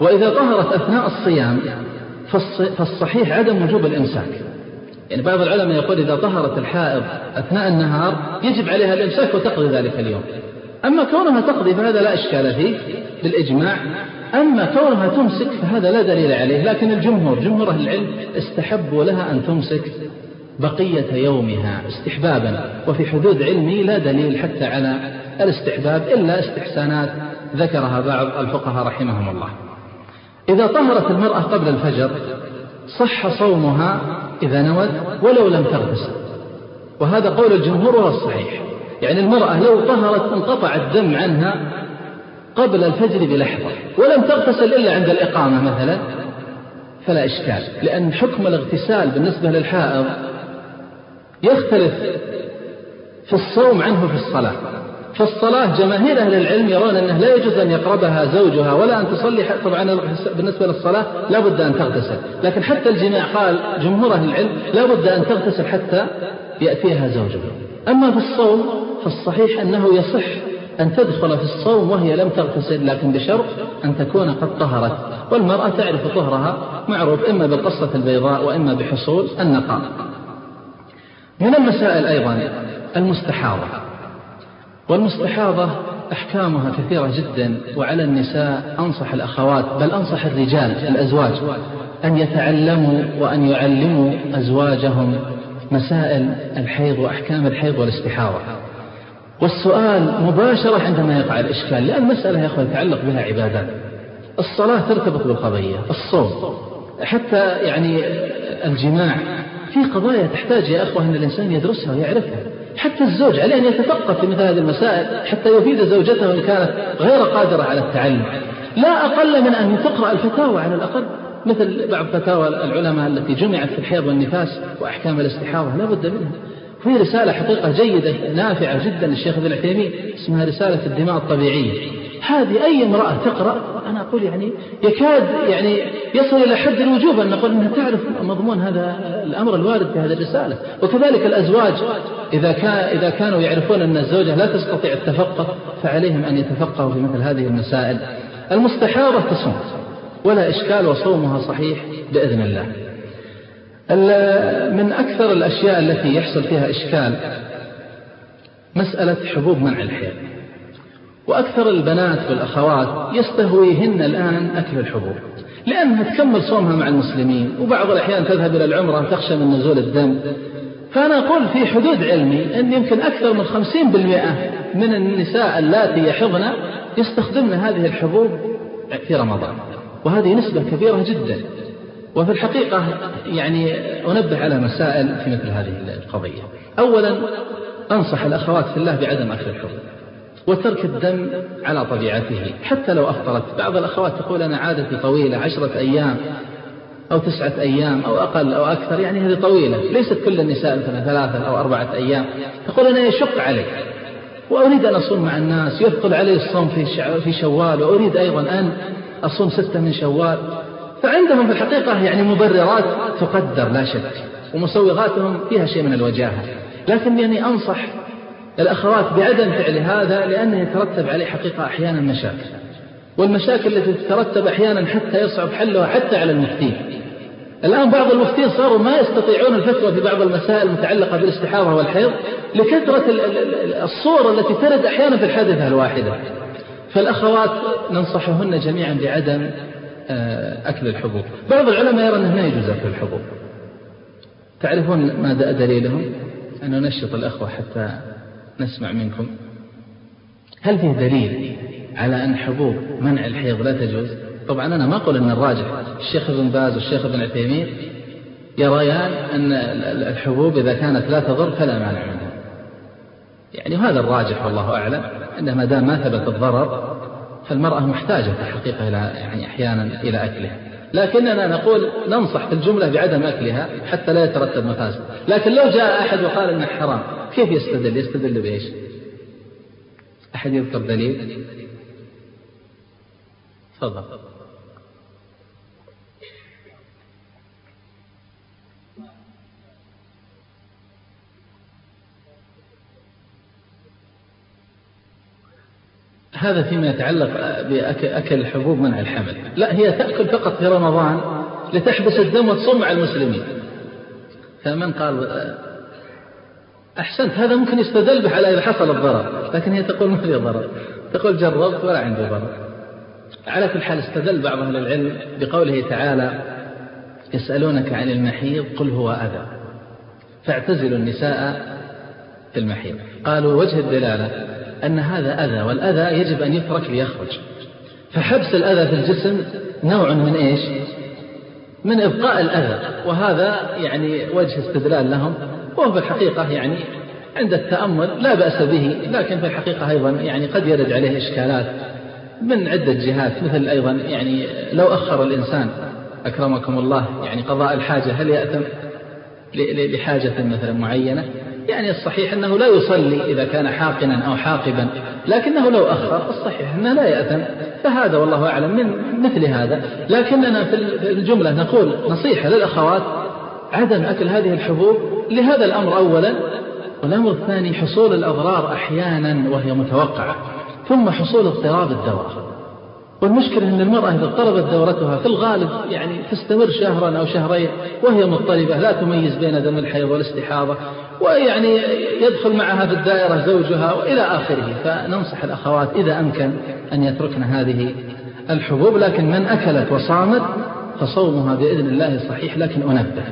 وإذا طهرت أثناء الصيام فالصحيح عدم وجوب الإمساك. يعني بعض العلماء يقول إذا طهرت الحائض أثناء النهار يجب عليها الإمساك وتقضي ذلك اليوم. أما كونها تقضي فهذا لا إشكال فيه بالإجماع أما كونها تمسك فهذا لا دليل عليه لكن الجمهور جمهور أهل العلم استحبوا لها أن تمسك بقية يومها استحبابا. وفي حدود علمي لا دليل حتى على الاستحباب إلا استحسانات ذكرها بعض الفقهاء رحمهم الله. إذا طهرت المرأة قبل الفجر صح صومها إذا نوت ولو لم تغتسل وهذا قول الجمهور وهو الصحيح. يعني المرأة لو طهرت انقطع الدم عنها قبل الفجر بلحظة ولم تغتسل إلا عند الإقامة مثلا فلا إشكال. لأن حكم الاغتسال بالنسبة للحائض يختلف في الصوم عنه في الصلاة. فالصلاة جماهير أهل العلم يرون أنه لا يجوز أن يقربها زوجها ولا أن تصلي طبعا بالنسبة للصلاة لا بد أن تغتسل. لكن حتى الجماع قال جمهور أهل العلم لا بد أن تغتسل حتى يأتيها زوجها. أما في الصوم فالصحيح أنه يصح أن تدخل في الصوم وهي لم تغتسل لكن بشرط أن تكون قد طهرت. والمرأة تعرف طهرها معروف إما بالقصة البيضاء وإما بحصول النقاء. من المسائل أيضا المستحاضة. والمستحاضة أحكامها كثيرة جدا وعلى النساء أنصح الأخوات بل أنصح الرجال الأزواج أن يتعلموا وأن يعلموا أزواجهم مسائل الحيض وأحكام الحيض والاستحاضة. والسؤال مباشرة عندما يقع الإشكال لأن المسألة يا أخوة يتعلق بها عبادات. الصلاة ترتبط بالقضية الصوم حتى يعني الجماع في قضايا تحتاج يا أخوة أن الإنسان يدرسها ويعرفها. حتى الزوج عليه أن يتثقف في مثل هذه المسائل حتى يفيد زوجته إن كانت غير قادرة على التعلم. لا أقل من أن تقرأ الفتاوى على الأقل مثل بعض فتاوى العلماء التي جمعت في الحيض والنفاس وأحكام الاستحاضة لا بد منها. في رسالة حقيقة جيدة نافعة جدا للشيخ ابن العثيمين اسمها رسالة الدماء الطبيعية. هذه أي امرأة تقرأ؟ أنا أقول يعني يكاد يعني يصل إلى حد الوجوب أن نقول أنها تعرف مضمون هذا الأمر الوارد في هذه الرسالة. وكذلك الأزواج. إذا كان إذا كانوا يعرفون أن الزوجة لا تستطيع التفقه فعليهم أن يتفقهوا في مثل هذه المسائل. المستحاضة تصوم ولا إشكال وصومها صحيح بإذن الله. من أكثر الأشياء التي يحصل فيها إشكال مسألة حبوب منع الحيض. وأكثر البنات والأخوات يستهويهن الآن أكل الحبوب لأنها تكمل صومها مع المسلمين وبعض الأحيان تذهب إلى العمرة تخشى من نزول الدم. فأنا أقول في حدود علمي أن يمكن أكثر من خمسين بالمئة من النساء اللاتي يحضن يستخدمن هذه الحبوب في رمضان. وهذه نسبة كبيرة جدا. وفي الحقيقة يعني أنبه على مسائل في مثل هذه القضية. أولا أنصح الأخوات في الله بعدم أكل الحبوب وترك الدم على طبيعته. حتى لو أفطرت بعض الأخوات تقول أنا عادتي طويلة عشرة أيام. أو تسعة أيام أو أقل أو أكثر يعني هذه طويلة ليست كل النساء مثلا ثلاثة أو أربعة أيام. تقول أنا يشق علي وأريد أن أصوم مع الناس يثقل علي الصوم في في شوال وأريد أيضا أن أصوم ستة من شوال. فعندهم في الحقيقة يعني مبررات تقدر لا شك ومسوغاتهم فيها شيء من الوجاهة. لكن يعني أنصح الأخوات بعدم فعل هذا لأنه يترتب عليه حقيقة أحيانا مشاكل. والمشاكل التي تترتب أحيانا حتى يصعب حلها حتى على المفتين. الآن بعض المفتين صاروا ما يستطيعون الفتوى في بعض المسائل المتعلقة بالإستحاضة والحيض لكثرة الصور التي ترد أحيانا في الحادثة الواحدة. فالأخوات ننصحهن جميعا بعدم آه، أكل الحبوب. بعض العلماء يرى أنه لا يجوز أكل الحبوب. تعرفون ما دليلهم أن ننشط الأخوة حتى نسمع منكم. هل فيه دليل؟ على أن حبوب منع الحيض لا تجوز. طبعا أنا ما أقول أن الراجح الشيخ ابن باز والشيخ ابن عثيمين. يريان أن الحبوب إذا كانت لا تضر فلا مانع منها. يعني هذا الراجح والله أعلم أنه ما دام ما ثبت الضرر فالمرأة محتاجة في الحقيقة إلى يعني أحيانا إلى أكلها. لكننا نقول ننصح في الجملة بعدم أكلها حتى لا يترتب مفاسد. لكن لو جاء أحد وقال إنه حرام كيف يستدل؟ يستدل بإيش؟ أحد يذكر دليل؟ تفضل هذا فيما يتعلق بأكل الحبوب منع الحمل. لا هي تأكل فقط في رمضان لتحبس الدم وتصوم على المسلمين. فمن قال أحسنت هذا ممكن يستدل به على إذا حصل الضرر لكن هي تقول ما في ضرر. تقول جربت ولا عندي ضرر. على كل حال استدل بعض أهل العلم بقوله تعالى يسألونك عن المحيض قل هو أذى فاعتزلوا النساء في المحيض. قالوا وجه الدلالة أن هذا أذى والأذى يجب أن يترك ليخرج. فحبس الأذى في الجسم نوع من إيش؟ من إبقاء الأذى وهذا يعني وجه استدلال لهم وهو في الحقيقة يعني عند التأمل لا بأس به لكن في الحقيقة أيضا يعني قد يرد عليه إشكالات من عدة جهات مثل أيضا يعني لو أخر الإنسان أكرمكم الله يعني قضاء الحاجة هل يأتم لحاجة مثلا معينة يعني الصحيح أنه لا يصلي إذا كان حاقنا أو حاقبا لكنه لو أخر الصحيح أنه لا يأثم فهذا والله أعلم من مثل هذا. لكننا في الجملة نقول نصيحة للأخوات عدم أكل هذه الحبوب لهذا الأمر أولا والأمر الثاني حصول الأضرار أحيانا وهي متوقعة. ثم حصول اضطراب الدورة والمشكلة أن المرأة إذا اضطربت دورتها في الغالب يعني تستمر شهرا أو شهرين وهي مضطربة لا تميز بين دم الحيض والاستحاضة ويعني يدخل معها في الدائرة زوجها وإلى آخره. فننصح الأخوات إذا أمكن أن يتركن هذه الحبوب لكن من أكلت وصامت فصومها بإذن الله صحيح لكن أنبه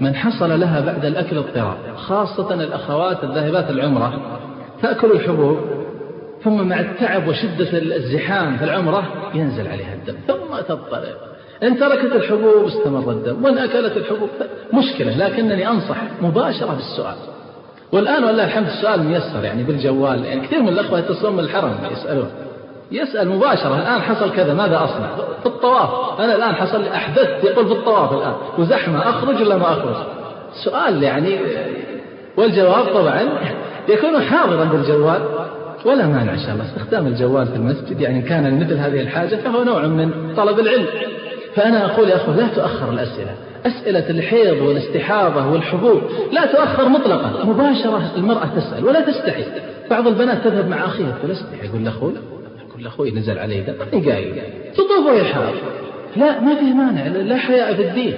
من حصل لها بعد الأكل اضطراب خاصة الأخوات الذاهبات العمرة تأكل الحبوب ثم مع التعب وشدة الزحام في العمرة ينزل عليها الدم. ثم تضطرب إن تركت الحبوب استمر الدم. وإن أكلت الحبوب مشكلة لكنني أنصح مباشرة بالسؤال. والآن والله الحمد السؤال ميسر يعني بالجوال. يعني كثير من الأخوة يتصلون من الحرم يسألون. يسأل مباشرة الآن حصل كذا ماذا أصنع؟ في الطواف. أنا الآن حصل أحدثت يقول في الطواف الآن. وزحمة أخرج ولا ما أخرج؟ سؤال يعني والجواب طبعا يكون حاضرا بالجوال. ولا مانع إن شاء الله. استخدام الجوال في المسجد يعني كان مثل هذه الحاجة فهو نوع من طلب العلم. فأنا أقول يا أخوة لا تؤخر الأسئلة. أسئلة الحيض والاستحاضة والحبوب لا تؤخر مطلقا. مباشرة المرأة تسأل ولا تستحي. بعض البنات تذهب مع أخيها تقول أستحي يقول لأخوي يقول لأخوي نزل علي ماني قايل؟ تطوف ويحاض لا ما في مانع لا حياء في الدين.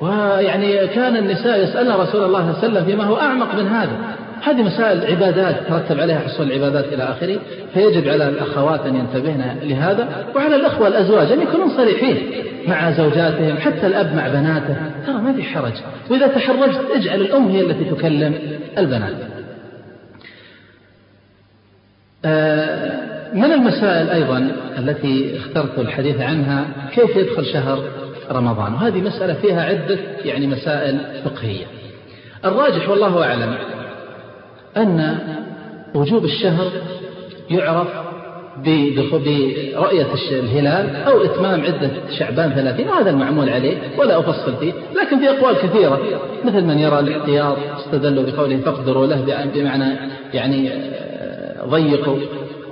ويعني كان النساء يسألن رسول الله صلى الله عليه وسلم فيما هو أعمق من هذا. هذه مسائل عبادات ترتب عليها حصول العبادات إلى آخره فيجب على الأخوات أن ينتبهن لهذا وعلى الأخوة الأزواج أن يكونون صريحين مع زوجاتهم حتى الأب مع بناته. ترى ما في حرج. وإذا تحرجت اجعل الأم هي التي تكلم البنات. آه، من المسائل أيضا التي اخترت الحديث عنها كيف يدخل شهر رمضان؟ وهذه مسألة فيها عدة يعني مسائل فقهية. الراجح والله أعلم أن وجوب الشهر يعرف برؤية الهلال أو إتمام عدة شعبان ثلاثين هذا المعمول عليه ولا أفصل فيه. لكن في أقوال كثيرة مثل من يرى الاحتياط استدلوا بقوله فاقدروا له بمعنى يعني آه، ضيقوا.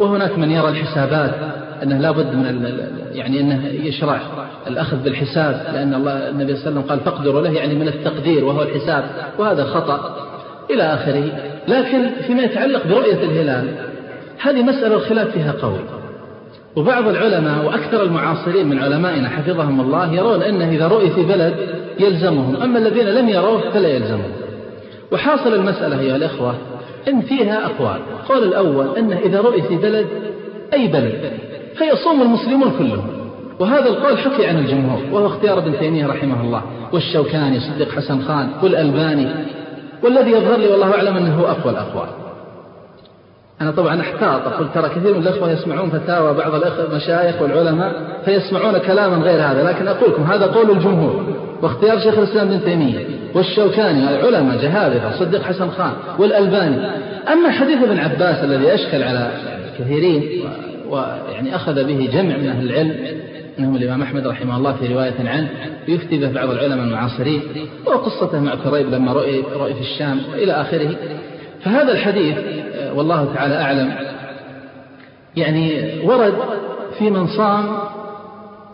وهناك من يرى الحسابات أنه لا بد من يعني أنه يشرع الأخذ بالحساب لأن الله النبي صلى الله عليه وسلم قال فاقدروا له يعني من التقدير وهو الحساب. وهذا خطأ إلى آخره. لكن فيما يتعلق برؤية الهلال هذه مسألة الخلاف فيها قوي. وبعض العلماء وأكثر المعاصرين من علمائنا حفظهم الله يرون أنه إذا رؤي في بلد يلزمهم أما الذين لم يروه فلا يلزمهم. وحاصل المسألة أيها الإخوة إن فيها أقوال. القول الأول أنه إذا رؤي في بلد أي بلد فيصوم المسلمون كلهم. وهذا القول حكي عن الجمهور وهو اختيار ابن تيمية رحمه الله. والشوكاني صديق حسن خان والألباني. والذي يظهر لي والله أعلم أنه هو أقوى الأقوال أنا طبعا أحتاط أقول ترى كثير من الأخوة يسمعون فتاوى بعض المشايخ والعلماء فيسمعون كلاما غير هذا لكن أقول لكم هذا قول الجمهور. واختيار شيخ الإسلام ابن تيمية والشوكاني العلماء جهابذة صديق حسن خان والألباني. أما حديث ابن عباس الذي أشكل على كثيرين ويعني أخذ به جمع من أهل العلم منهم الإمام أحمد رحمه الله في رواية عنه يفتي به بعض العلماء المعاصرين وقصته مع كريب لما رؤي, رؤي في الشام إلى آخره. فهذا الحديث آه، والله تعالى أعلم يعني ورد في من صام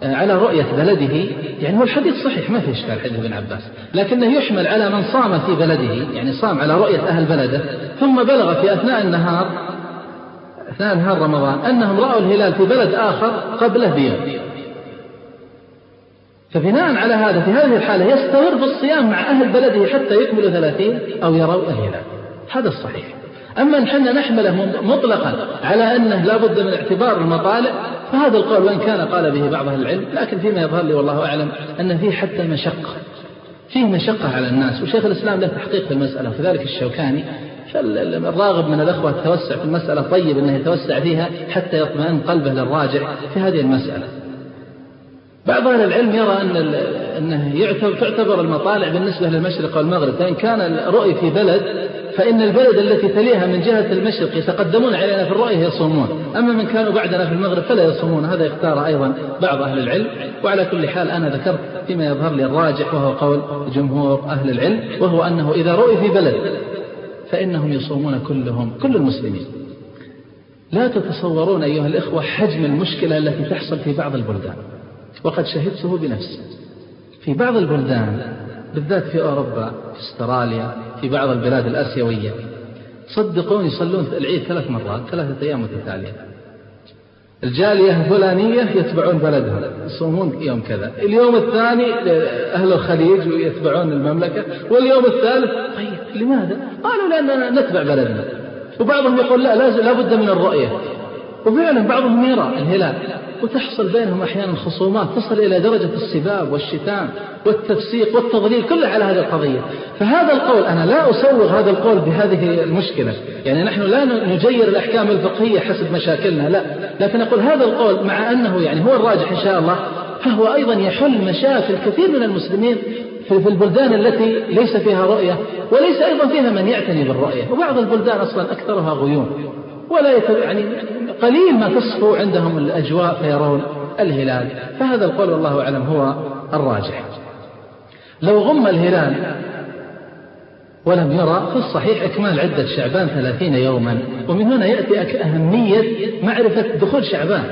على رؤية بلده يعني هو الحديث صحيح ما في إشكال حديث ابن عباس لكنه يحمل على من صام في بلده يعني صام على رؤية أهل بلده ثم بلغ في أثناء النهار أثناء نهار رمضان أنهم رأوا الهلال في بلد آخر قبله بيوم. فبناء على هذا في هذه الحالة يستمر في الصيام مع أهل بلده حتى يكملوا ثلاثين أو يروا الهلال هذا الصحيح. أما أن حنا نحمله مطلقا على أنه لا بد من اعتبار المطالع فهذا القول وإن كان قال به بعض أهل العلم لكن فيما يظهر لي والله أعلم أن فيه حتى مشقة. فيه مشقة على الناس وشيخ الإسلام له تحقيق في المسألة وكذلك الشوكاني فالراغب من الأخوة التوسع في المسألة طيب أنه يتوسع فيها حتى يطمئن قلبه للراجع في هذه المسألة. بعض أهل العلم يرى أن أنه يعتبر تعتبر المطالع بالنسبة للمشرق والمغرب فإن كان الرؤي في بلد فإن البلد التي تليها من جهة المشرق يتقدمون علينا في الرؤية يصومون. أما من كانوا بعدنا في المغرب فلا يصومون. هذا اختار أيضا بعض أهل العلم. وعلى كل حال أنا ذكرت فيما يظهر لي الراجح وهو قول جمهور أهل العلم وهو أنه إذا رؤي في بلد فإنهم يصومون كلهم كل المسلمين. لا تتصورون أيها الإخوة حجم المشكلة التي تحصل في بعض البلدان. وقد شهدته بنفسي. في بعض البلدان بالذات في أوروبا في أستراليا في بعض البلاد الآسيوية صدقون يصلون العيد ثلاث مرات ثلاثة أيام متتالية. الجالية الفلانية يتبعون بلدهم يصومون يوم كذا. اليوم الثاني أهل الخليج يتبعون المملكة واليوم الثالث طيب لماذا؟ قالوا لأننا نتبع بلدنا. وبعضهم يقول لا لا بد من الرؤية. وفعلا بعضهم يرى الهلال. وتحصل بينهم أحيانا خصومات تصل إلى درجة السباب والشتام والتفسيق والتضليل كله على هذه القضية. فهذا القول أنا لا أسوغ هذا القول بهذه المشكلة. يعني نحن لا نجير الأحكام الفقهية حسب مشاكلنا لا. لكن أقول هذا القول مع أنه يعني هو الراجح إن شاء الله فهو أيضا يحل مشاكل كثير من المسلمين في البلدان التي ليس فيها رؤية وليس أيضا فيها من يعتني بالرؤية. وبعض البلدان أصلا أكثرها غيوم. ولا يعني قليل ما تصفو عندهم الأجواء فيرون الهلال. فهذا القول والله أعلم هو الراجح. لو غم الهلال ولم يرى في الصحيح إكمال عدة شعبان ثلاثين يوما. ومن هنا يأتي أهمية معرفة دخول شعبان.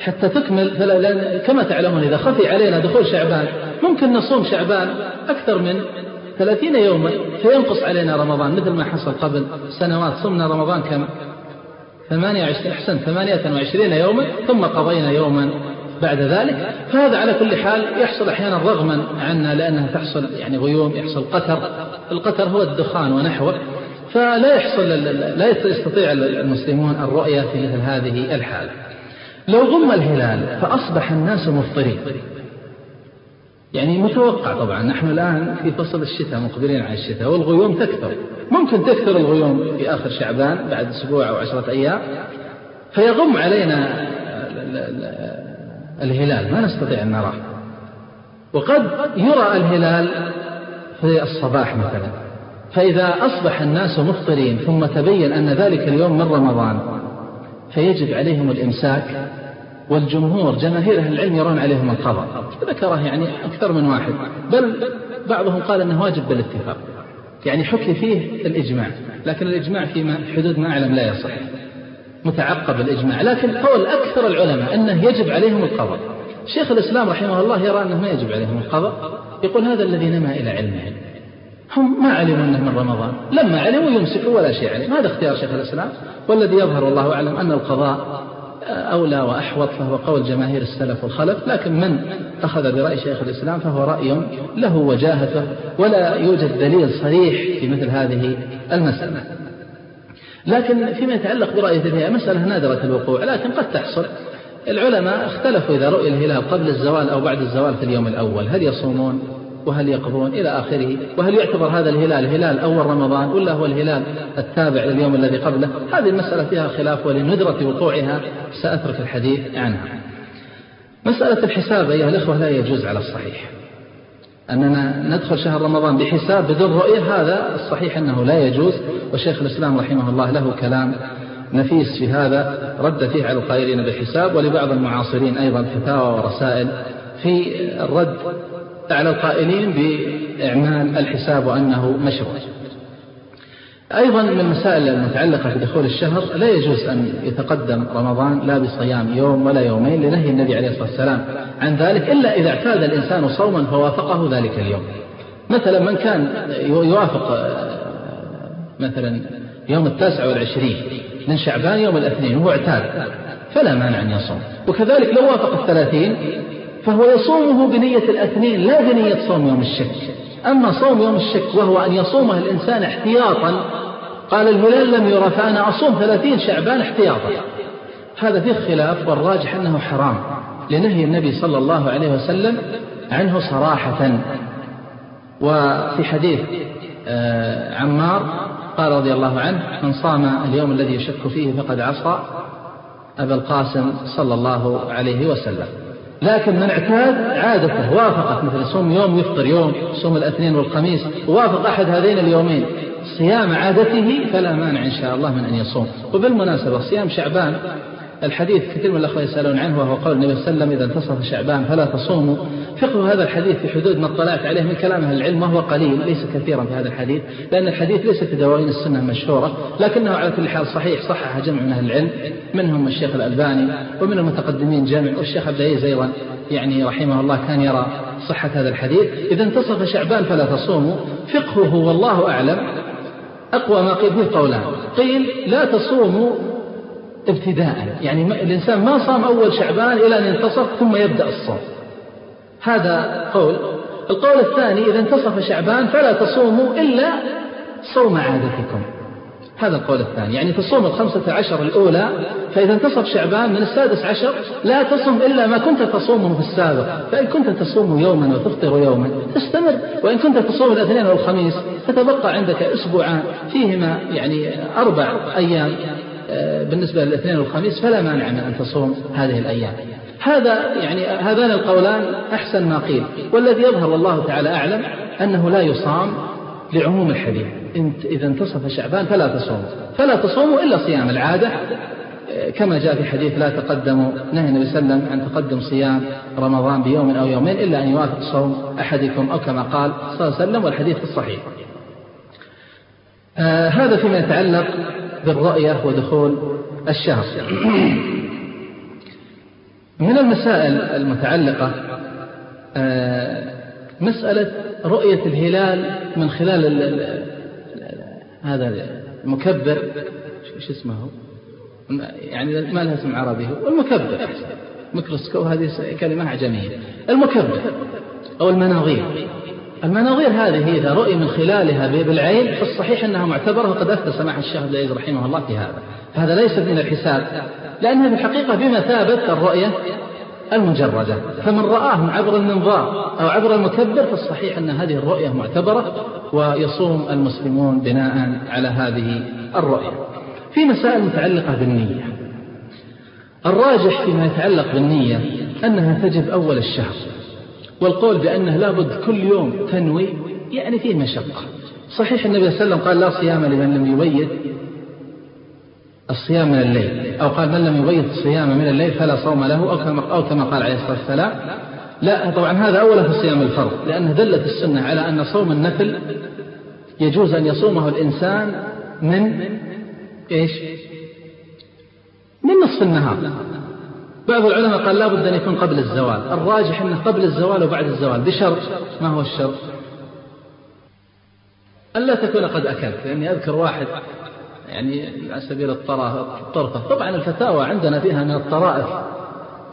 حتى تكمل كما تعلمون إذا خفي علينا دخول شعبان ممكن نصوم شعبان أكثر من ثلاثين يوما. فينقص علينا رمضان مثل ما حصل قبل سنوات. صمنا رمضان كم؟ ثمانية وعشرين أحسن ثمانية وعشرين يوما ثم قضينا يوما بعد ذلك. فهذا على كل حال يحصل أحيانا رغما عنا لأنها تحصل يعني غيوم يحصل قتر. القتر هو الدخان ونحوه. فلا يحصل لا يستطيع المسلمون الرؤية في مثل هذه الحالة لو غم الهلال فأصبح الناس مفطرين. يعني متوقع طبعا. نحن الآن في فصل الشتاء مقبلين على الشتاء والغيوم تكثر. ممكن تكثر الغيوم في آخر شعبان بعد أسبوع أو عشرة أيام. فيغم علينا الهلال. ما نستطيع أن نراه. وقد يرى الهلال في الصباح مثلا. فإذا أصبح الناس مفطرين ثم تبين أن ذلك اليوم من رمضان فيجب عليهم الإمساك والجمهور جماهير أهل العلم يرون عليهم القضاء. ذكره يعني أكثر من واحد. بل بعضهم قال أنه واجب بالاتفاق. يعني حكي فيه الإجماع. لكن الإجماع في حدود ما أعلم لا يصح. متعقب الإجماع. لكن قول أكثر العلماء أنه يجب عليهم القضاء. شيخ الإسلام رحمه الله يرى أنه ما يجب عليهم القضاء. يقول هذا الذي نما إلى علمهم هم ما علموا أنه من رمضان. لما علموا يمسكوا ولا شيء عليهم هذا اختيار شيخ الإسلام؟ والذي يظهر والله أعلم أن القضاء أولى وأحوط فهو قول جماهير السلف والخلف لكن من أخذ برأي شيخ الإسلام فهو رأي له وجاهته ولا يوجد دليل صريح في مثل هذه المسألة. لكن فيما يتعلق برأي فيها مسألة نادرة الوقوع لكن قد تحصل. العلماء اختلفوا إذا رؤي الهلال قبل الزوال أو بعد الزوال في اليوم الأول هل يصومون؟ وهل يقضون إلى آخره؟ وهل يعتبر هذا الهلال هلال أول رمضان ولا هو الهلال التابع لليوم الذي قبله؟ هذه المسألة فيها خلاف ولندرة وقوعها سأترك الحديث عنها. مسألة الحساب أيها الأخوة لا يجوز على الصحيح. أننا ندخل شهر رمضان بحساب بدون رؤية هذا الصحيح أنه لا يجوز وشيخ الإسلام رحمه الله له كلام نفيس في هذا رد فيه على القائلين بالحساب ولبعض المعاصرين أيضا فتاوى ورسائل في الرد على القائلين بإعمال الحساب وأنه مشروع. أيضا من المسائل المتعلقة بدخول الشهر لا يجوز أن يتقدم رمضان لا بصيام يوم ولا يومين لنهي النبي عليه الصلاة والسلام عن ذلك إلا إذا اعتاد الإنسان صوما فوافقه ذلك اليوم. مثلا من كان يوافق مثلا يوم التاسع والعشرين من شعبان يوم الاثنين وهو اعتاد فلا مانع أن يصوم. وكذلك لو وافق الثلاثين فهو يصومه بنية الأثنين لا بنية صوم يوم الشك. أما صوم يوم الشك وهو أن يصومه الإنسان احتياطا قال الهلال لم يرى فأنا أصوم ثلاثين شعبان احتياطا. هذا فيه خلاف والراجح أنه حرام لنهي النبي صلى الله عليه وسلم عنه صراحة. وفي حديث آه، عمار قال رضي الله عنه من صام اليوم الذي يشك فيه فقد عصى أبا القاسم صلى الله عليه وسلم. لكن من اعتاد عادته وافقت مثل صوم يوم يفطر يوم صوم الاثنين والخميس وافق أحد هذين اليومين. صيام عادته فلا مانع إن شاء الله من أن يصوم. وبالمناسبة صيام شعبان الحديث كثير من الأخوة يسألون عنه وهو قول النبي صلى الله عليه وسلم إذا انتصف شعبان فلا تصوموا. فقه هذا الحديث في حدود ما اطلعت عليه من كلام أهل العلم وهو قليل ليس كثيرا في هذا الحديث لأن الحديث ليس في دواوين السنة المشهورة لكنه على كل حال صحيح صحح جمع من أهل العلم منهم الشيخ الألباني ومن المتقدمين جامع والشيخ عبد العزيز أيضا يعني رحمه الله كان يرى صحة هذا الحديث. إذا انتصف شعبان فلا تصوموا. فقهه والله أعلم أقوى ما قيل قولان قيل لا تصوموا ابتداء يعني الإنسان ما صام أول شعبان إلى أن ينتصف ثم يبدأ الصوم. هذا قول. القول الثاني إذا انتصف شعبان فلا تصوموا إلا صوم عادتكم. هذا القول الثاني. يعني تصوم الخمسة عشر الأولى فإذا انتصف شعبان من السادس عشر لا تصم إلا ما كنت تصومه في السابق. فإن كنت تصوم يوما وتفطر يوما تستمر وإن كنت تصوم الاثنين والخميس فتبقى عندك أسبوعان فيهما يعني أربع أيام. بالنسبة للاثنين والخميس فلا مانع من أن تصوم هذه الأيام. هذا يعني هذان القولان أحسن ما قيل. والذي يظهر والله تعالى أعلم أنه لا يصام لعموم الحديث. إذا انتصف شعبان فلا تصوم. فلا تصوموا إلا صيام العادة. آه، كما جاء في حديث لا تقدموا نهي النبي صلى الله عليه وسلم عن تقدم صيام رمضان بيوم أو يومين إلا أن يوافق صوم أحدكم أو كما قال صلى الله عليه وسلم والحديث الصحيح. آه هذا فيما يتعلق بالرؤية ودخول الشهر من المسائل المتعلقة آه، مسألة رؤية الهلال من خلال هذا المكبر شو اسمه؟ يعني ما لها اسم عربي هو المكبر. ميكروسكوب هذه كلمة أعجمية المكبر أو المناظير المناظير هذه إذا رؤي من خلالها بالعين فالصحيح أنها معتبرة وقد أفتى سماح الشيخ عبد رحمه الله في هذا. هذا ليس من الحساب لأنها في الحقيقة بمثابة الرؤية المجردة. فمن رآه عبر المنظار أو عبر المكبر فالصحيح أن هذه الرؤية معتبرة ويصوم المسلمون بناء على هذه الرؤية. في مسائل متعلقة بالنية. الراجح فيما يتعلق بالنية أنها تجب أول الشهر. والقول بأنه لابد كل يوم تنوي يعني فيه مشقة. صحيح النبي صلى الله عليه وسلم قال لا صيام لمن لم يبيت الصيام من الليل أو قال من لم يبيت الصيام من الليل فلا صوم له أو كما, أو كما قال عليه الصلاة والسلام. لا طبعا هذا أولا في صيام الفرض لأنه دلت السنة على أن صوم النفل يجوز أن يصومه الإنسان من إيش؟ من نصف النهار. بعض العلماء قال لا بد أن يكون قبل الزوال. الراجح أنه قبل الزوال وبعد الزوال. بشرط ما هو الشرط ألا تكون قد أكلت. لأني أذكر واحد يعني على سبيل الطرفة. طبعا الفتاوى عندنا فيها من الطرائف.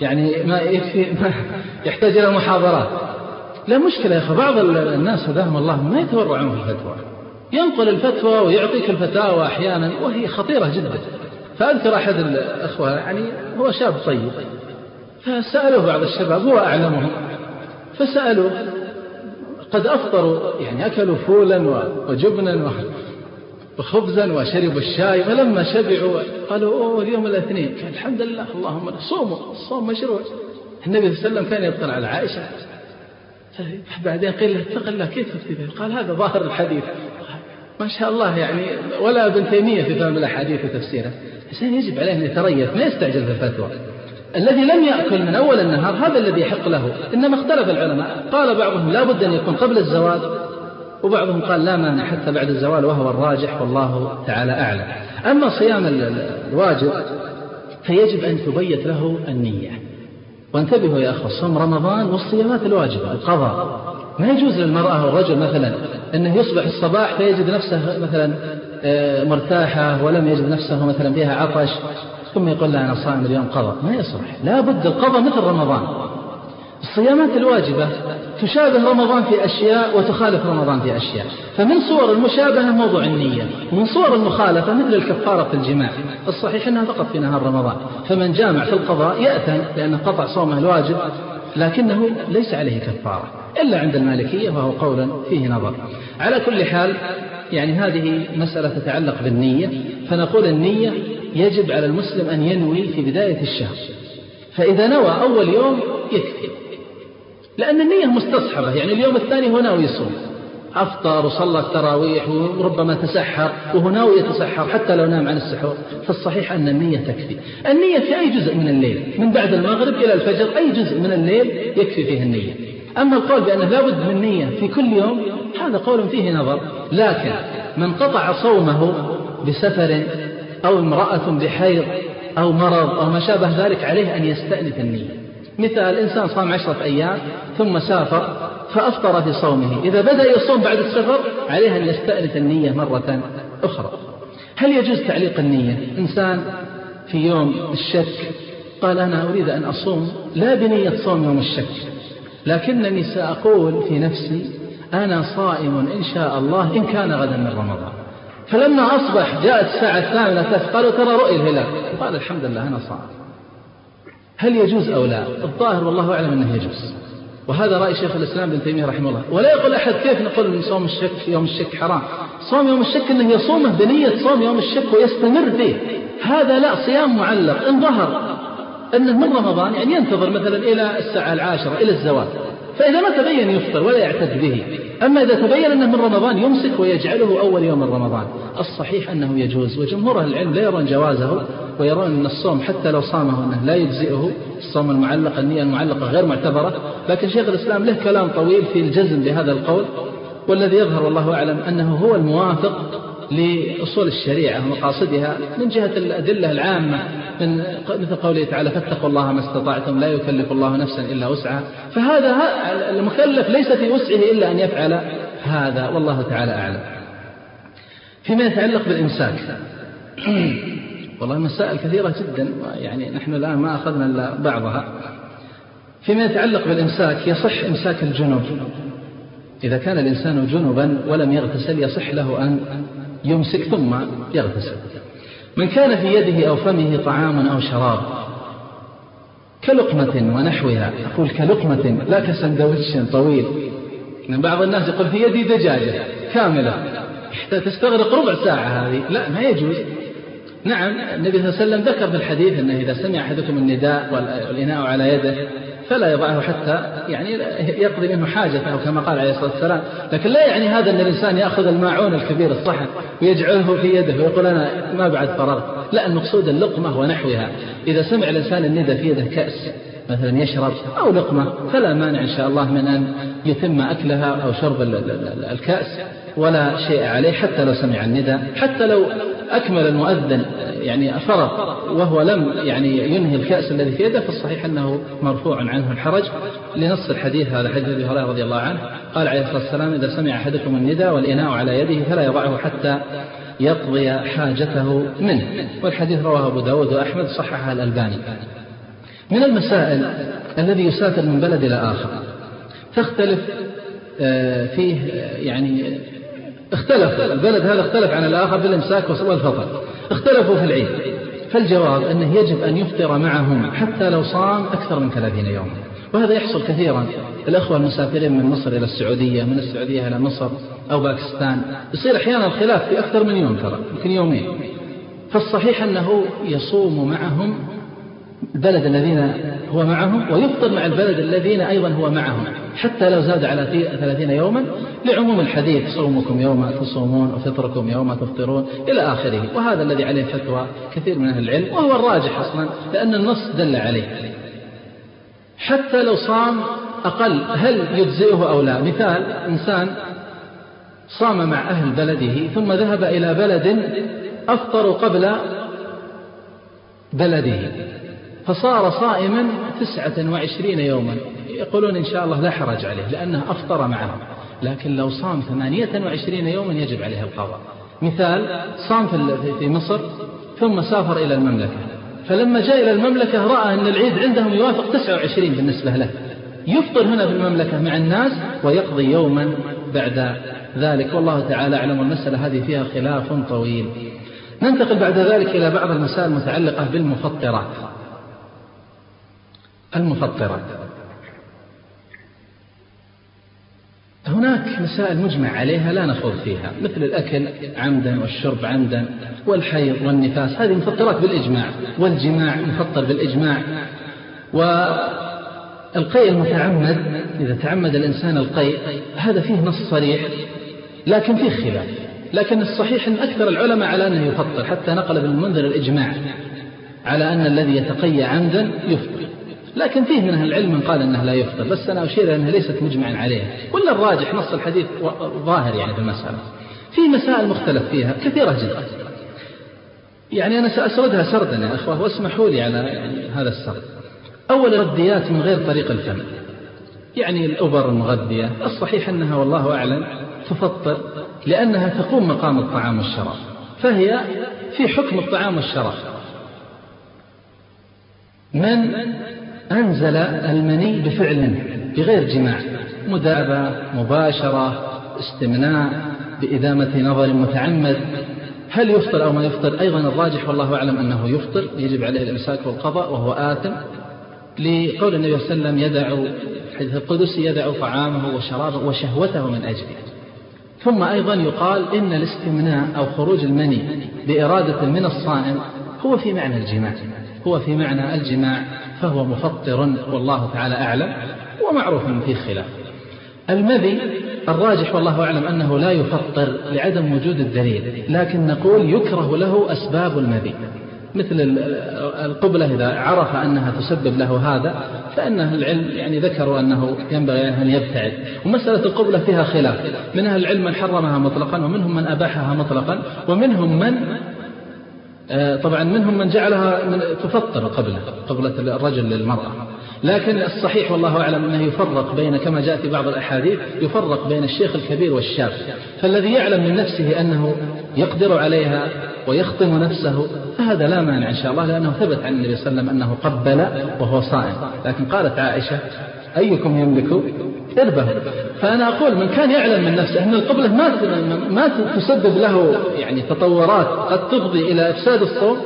يعني ما يكفي ما يحتاج إلى محاضرات. لا مشكلة يا أخي. بعض الناس هداهم الله ما يتورعون في الفتوى. ينقل الفتوى ويعطيك الفتاوى أحيانا وهي خطيرة جدا. فأذكر أحد الأخوة يعني هو شاب طيب. فسألوه بعض الشباب هو أعلمهم. فسألوه قد أفطروا يعني أكلوا فولا وجبنا وخبزا وشربوا الشاي فلما شبعوا قالوا أوه اليوم الاثنين. الحمد لله اللهم صوموا الصوم مشروع. النبي صلى الله عليه وسلم كان يدخل على عائشة. بعدين قيل له اتق الله كيف تفتي قال هذا ظاهر الحديث. ما شاء الله يعني ولا ابن تيمية في فهم الأحاديث وتفسيرها الإنسان يجب عليه أن يتريث ما يستعجل في الفتوى. الذي لم يأكل من أول النهار هذا الذي يحق له إنما اختلف العلماء. قال بعضهم لا بد أن يكون قبل الزواج وبعضهم قال لا مانع حتى بعد الزوال وهو الراجح والله تعالى أعلم. أما صيام الواجب فيجب أن تبيت له النية. وانتبهوا يا أخوة صوم رمضان والصيامات الواجبة القضاء. ما يجوز للمرأة والرجل مثلا أنه يصبح الصباح فيجد نفسه مثلا آه، مرتاحة ولم يجد نفسه مثلا بها عطش ثم يقول لا أنا صائم اليوم قضاء. ما يصلح. لا بد القضاء مثل رمضان. الصيامات الواجبة تشابه رمضان في أشياء وتخالف رمضان في أشياء. فمن صور المشابهة موضوع النية. ومن صور المخالفة مثل الكفارة في الجماع. الصحيح أنها فقط في نهار رمضان. فمن جامع في القضاء يأثم لأنه قطع صومه الواجب. لكنه ليس عليه كفارة إلا عند المالكية وهو قول فيه نظر. على كل حال يعني هذه مسألة تتعلق بالنية فنقول النية يجب على المسلم أن ينوي في بداية الشهر فإذا نوى أول يوم يكفي لأن النية مستصحبة يعني اليوم الثاني هو ناوي يصوم أفطر وصلى التراويح وربما تسحر وهو ناوي يتسحر حتى لو نام عن السحور. فالصحيح أن النية تكفي. النية في أي جزء من الليل؟ من بعد المغرب إلى الفجر أي جزء من الليل يكفي فيه النية؟ أما القول بأنه لابد من نية في كل يوم هذا قول فيه نظر. لكن من قطع صومه بسفر أو امرأة بحيض أو مرض أو ما شابه ذلك عليه أن يستأنف النية. مثال إنسان صام عشرة أيام ثم سافر فأفطر في صومه. إذا بدأ يصوم بعد السفر عليه أن يستأنف النية مرة أخرى. هل يجوز تعليق النية؟ إنسان في يوم الشك قال أنا أريد أن أصوم لا بنية صوم يوم الشك لكنني سأقول في نفسي أنا صائم إن شاء الله إن كان غدا من رمضان. فلما أصبح جاءت الساعة الثامنة قالوا ترى رؤي الهلال. قال الحمد لله أنا صائم. هل يجوز أو لا؟ الظاهر والله أعلم أنه يجوز. وهذا رأي شيخ الإسلام ابن تيمية رحمه الله. ولا يقول أحد كيف نقول من صوم الشك يوم الشك حرام؟ صوم يوم الشك أنه يصومه بنية صوم يوم الشك ويستمر فيه هذا لا صيام معلق. إن ظهر أنه من رمضان يعني ينتظر مثلا إلى الساعة العاشرة إلى الزوال. فإذا ما تبين يفطر ولا يعتد به أما إذا تبين أنه من رمضان يمسك ويجعله أول يوم من رمضان. الصحيح أنه يجوز وجمهور العلم لا يرون جوازه ويرون أن الصوم حتى لو صامه أنه لا يجزئه الصوم المعلق النية المعلقة غير معتبرة. لكن شيخ الإسلام له كلام طويل في الجزم بهذا القول والذي يظهر والله أعلم أنه هو الموافق لأصول الشريعة ومقاصدها من جهة الأدلة العامة. من مثل قوله تعالى فاتقوا الله ما استطعتم لا يكلف الله نفسا إلا وسعها. فهذا المكلف ليس في وسعه إلا أن يفعل هذا والله تعالى أعلم. فيما يتعلق بالإمساك. والله مسائل كثيرة جدا يعني نحن الآن ما أخذنا إلا بعضها. فيما يتعلق بالإمساك يصح إمساك الجنوب إذا كان الإنسان جنبا ولم يغتسل يصح له أن يمسك ثم يغتسل. من كان في يده أو فمه طعام أو شراب. كلقمة ونحوها. أقول كلقمة لا كسندوتش طويل. من بعض الناس يقول في يدي دجاجة كاملة. تستغرق ربع ساعة هذه لا ما يجوز. نعم النبي صلى الله عليه وسلم ذكر في الحديث أنه إذا سمع أحدكم النداء والإناء على يده فلا يضعه حتى يعني يقضي منه حاجته كما قال عليه الصلاة والسلام. لكن لا يعني هذا أن الإنسان يأخذ الماعون الكبير الصحن ويجعله في يده ويقول أنا ما بعد فرغت لا المقصود اللقمة ونحوها. إذا سمع الإنسان الندى في يده كأس مثلا يشرب أو لقمة فلا مانع إن شاء الله من أن يتم أكلها أو شرب الكأس. ولا شيء عليه حتى لو سمع الندى حتى لو أكمل المؤذن يعني فرض وهو لم يعني ينهي الكأس الذي في يده فالصحيح أنه مرفوع عنه الحرج. لنص الحديث هذا حديث أبي هريرة رضي الله عنه قال عليه الصلاة والسلام إذا سمع أحدكم الندى والإناء على يده فلا يضعه حتى يقضي حاجته منه. والحديث رواه أبو داود وأحمد صححها الألباني. من المسائل الذي يسافر من بلد إلى آخر تختلف آه، فيه آه، يعني اختلف البلد هذا اختلف عن الآخر في الإمساك والفطر. اختلفوا في العيد. فالجواب أنه يجب أن يفطر معهم حتى لو صام أكثر من ثلاثين يوما وهذا يحصل كثيرا. الأخوة المسافرين من مصر إلى السعودية من السعودية إلى مصر أو باكستان يصير أحيانا الخلاف في أكثر من يوم ترى يمكن يومين. فالصحيح أنه يصوم معهم البلد الذين هو معهم ويفطر مع البلد الذين أيضا هو معهم حتى لو زاد على ثلاثين يوما لعموم الحديث صومكم يوم تصومون وفطركم يوم تفطرون إلى آخره. وهذا الذي عليه فتوى كثير من أهل العلم وهو الراجح أصلا لأن النص دل عليه. حتى لو صام أقل هل يجزئه أو لا؟ مثال إنسان صام مع أهل بلده ثم ذهب إلى بلد أفطروا قبل بلده. فصار صائما تسعة وعشرين يوما. يقولون إن شاء الله لا حرج عليه لأنه أفطر معهم. لكن لو صام ثمانية وعشرين يوما يجب عليه القضاء. مثال صام في مصر ثم سافر إلى المملكة. فلما جاء إلى المملكة رأى أن العيد عندهم يوافق 29 بالنسبة له. يفطر هنا في المملكة مع الناس ويقضي يوما بعد ذلك. والله تعالى أعلم المسألة هذه فيها خلاف طويل. ننتقل بعد ذلك إلى بعض المسائل المتعلقة بالمفطرات. المفطرات هناك مسائل مجمع عليها لا نخوض فيها مثل الأكل عمدا والشرب عمدا والحيض والنفاس هذه مفطرات بالإجماع والجماع مفطر بالإجماع. والقيء المتعمد إذا تعمد الإنسان القيء هذا فيه نص صريح لكن فيه خلاف لكن الصحيح أن أكثر العلماء على أنه يفطر حتى نقل ابن المنذر الإجماع على أن الذي يتقي عمدا يفطر. لكن فيه من أهل العلم من قال أنه لا يفطر بس أنا أشير أنها ليست مجمعا عليها ولا الراجح نص الحديث ظاهر يعني في المسألة. في مسائل مختلف فيها كثيرة جدا. يعني أنا سأسردها سردا يا أخوة واسمحوا لي على هذا السرد. أول الرديات من غير طريق الفم. يعني الأبر المغذية. الصحيح أنها والله أعلم تفطر لأنها تقوم مقام الطعام والشراب. فهي في حكم الطعام والشراب. من أنزل المني بفعل بغير جماع مدابة مباشرة استمناء بإدامة نظر متعمد. هل يفطر أو ما يفطر؟ أيضا الراجح والله أعلم أنه يفطر يجب عليه الإمساك والقضاء وهو آثم. لقول النبي صلى الله عليه وسلم يدع الحديث القدسي يدع طعامه وشرابه وشهوته من أجله. ثم أيضا يقال إن الاستمناء أو خروج المني بإرادة من الصائم هو في معنى الجماع. هو في معنى الجماع فهو مفطر والله تعالى أعلم ومعروف في خلاف المذي الراجح والله أعلم أنه لا يفطر لعدم وجود الدليل لكن نقول يكره له أسباب المذي. مثل القبلة إذا عرف أنها تسبب له هذا فإن أهل العلم يعني ذكروا أنه ينبغي أن يبتعد. ومسألة القبلة فيها خلاف من أهل العلم من حرمها مطلقا ومنهم من أباحها مطلقا ومنهم من طبعا منهم من جعلها من تفطر قبله قبلة الرجل للمرأة. لكن الصحيح والله أعلم أنه يفرق بين كما جاء في بعض الأحاديث يفرق بين الشيخ الكبير والشاب. فالذي يعلم من نفسه أنه يقدر عليها ويخطم نفسه فهذا لا مانع إن شاء الله لأنه ثبت عن النبي صلى الله عليه وسلم أنه قبل وهو صائم. لكن قالت عائشة أيكم يملك؟ إربة. فأنا أقول من كان يعلم من نفسه أن القبلة ما ما تسبب له يعني تطورات قد تفضي إلى إفساد الصوم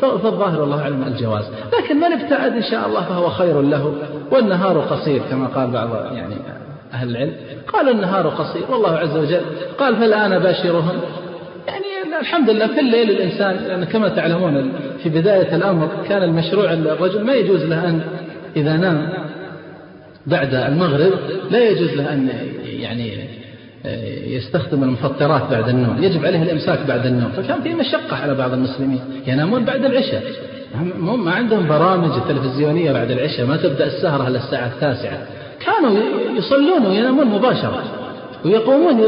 فالظاهر والله أعلم الجواز. لكن من ابتعد إن شاء الله فهو خير له والنهار قصير كما قال بعض يعني أهل العلم. قال النهار قصير والله عز وجل قال فالآن باشرهم. يعني الحمد لله في الليل الإنسان يعني كما تعلمون في بداية الأمر كان المشروع الرجل ما يجوز له أن إذا نام بعد المغرب لا يجوز له أن يعني يستخدم المفطرات بعد النوم يجب عليه الإمساك بعد النوم. فكان في مشقة على بعض المسلمين ينامون بعد العشاء. ما عندهم برامج تلفزيونية بعد العشاء ما تبدأ السهرة إلا الساعة التاسعة. كانوا يصلون وينامون مباشرة ويقومون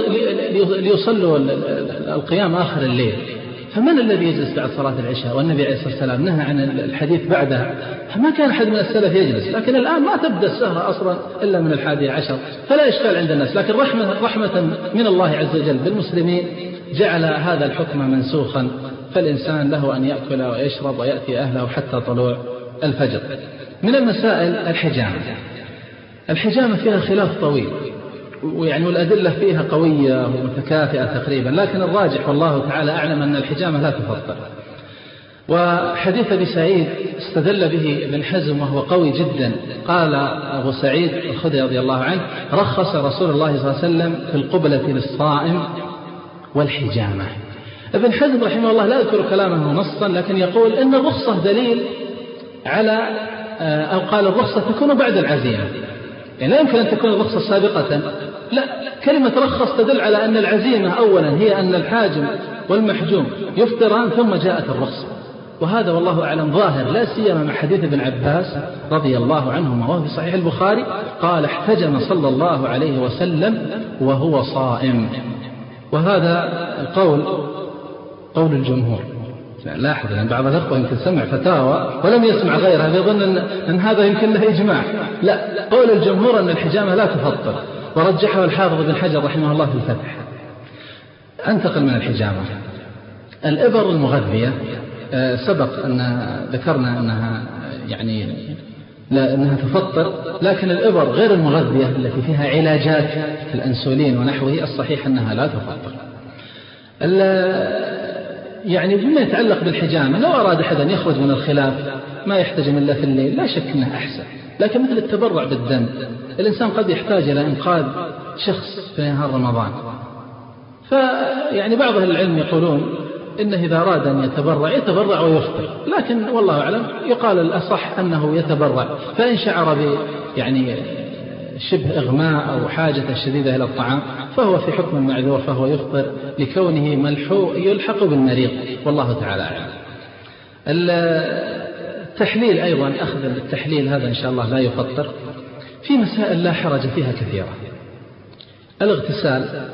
ليصلوا القيام آخر الليل. فمن الذي يجلس بعد صلاة العشاء؟ والنبي عليه الصلاة والسلام نهى عن الحديث بعدها. فما كان أحد من السلف يجلس لكن الآن ما تبدأ السهرة أصلا إلا من الحادية عشر. فلا إشكال عند الناس لكن رحمة, رحمة من الله عز وجل بالمسلمين جعل هذا الحكم منسوخا. فالإنسان له أن يأكل ويشرب ويأتي أهله حتى طلوع الفجر. من المسائل الحجامة. الحجامة فيها خلاف طويل. ويعني والأدلة فيها قوية ومتكافئة تقريبا لكن الراجح والله تعالى أعلم أن الحجامة لا تفطر. وحديث أبي سعيد استدل به ابن حزم وهو قوي جدا. قال أبو سعيد الخدري رضي الله عنه رخص رسول الله صلى الله عليه وسلم في القبلة للصائم والحجامة. ابن حزم رحمه الله لا يذكر كلامه نصا لكن يقول إن الرخصة دليل على أو قال الرخصة تكون بعد العزيمة. يعني لا يمكن أن تكون الرخصة سابقة لا كلمة رخص تدل على أن العزيمة أولا هي أن الحاجم والمحجوم يفطران ثم جاءت الرخصة. وهذا والله أعلم ظاهر لا سيما مع حديث ابن عباس رضي الله عنهما وهو في صحيح البخاري قال احتجم صلى الله عليه وسلم وهو صائم. وهذا القول قول الجمهور. لاحظ أن بعض الأخوة يمكن سمع فتاوى ولم يسمع غيرها فيظن أن, أن هذا يمكن له إجماع. لا قول الجمهور أن الحجامة لا تفطر ورجحه الحافظ بن حجر رحمه الله في الفتح. أنتقل من الحجامة الإبر المغذية آه، سبق أن ذكرنا أنها يعني لا أنها تفطر لكن الإبر غير المغذية التي فيها علاجات الأنسولين ونحوه الصحيح أنها لا تفطر. يعني بما يتعلق بالحجامة لو أراد أحد أن يخرج من الخلاف ما يحتجم إلا في الليل لا شك أنه أحسن. لكن مثل التبرع بالدم الإنسان قد يحتاج إلى إنقاذ شخص في نهار رمضان. فيعني بعض أهل العلم يقولون إنه إذا أراد أن يتبرع يتبرع ويفطر لكن والله أعلم يقال الأصح أنه يتبرع. فإن شعر ب يعني شبه إغماء أو حاجة شديدة إلى الطعام فهو في حكم المعذور فهو يفطر لكونه ملحوق يلحق بالمريض. والله تعالى أعلم. التحليل أيضا أخذ التحليل هذا إن شاء الله لا يفطر. في مسائل لا حرج فيها كثيرة. الاغتسال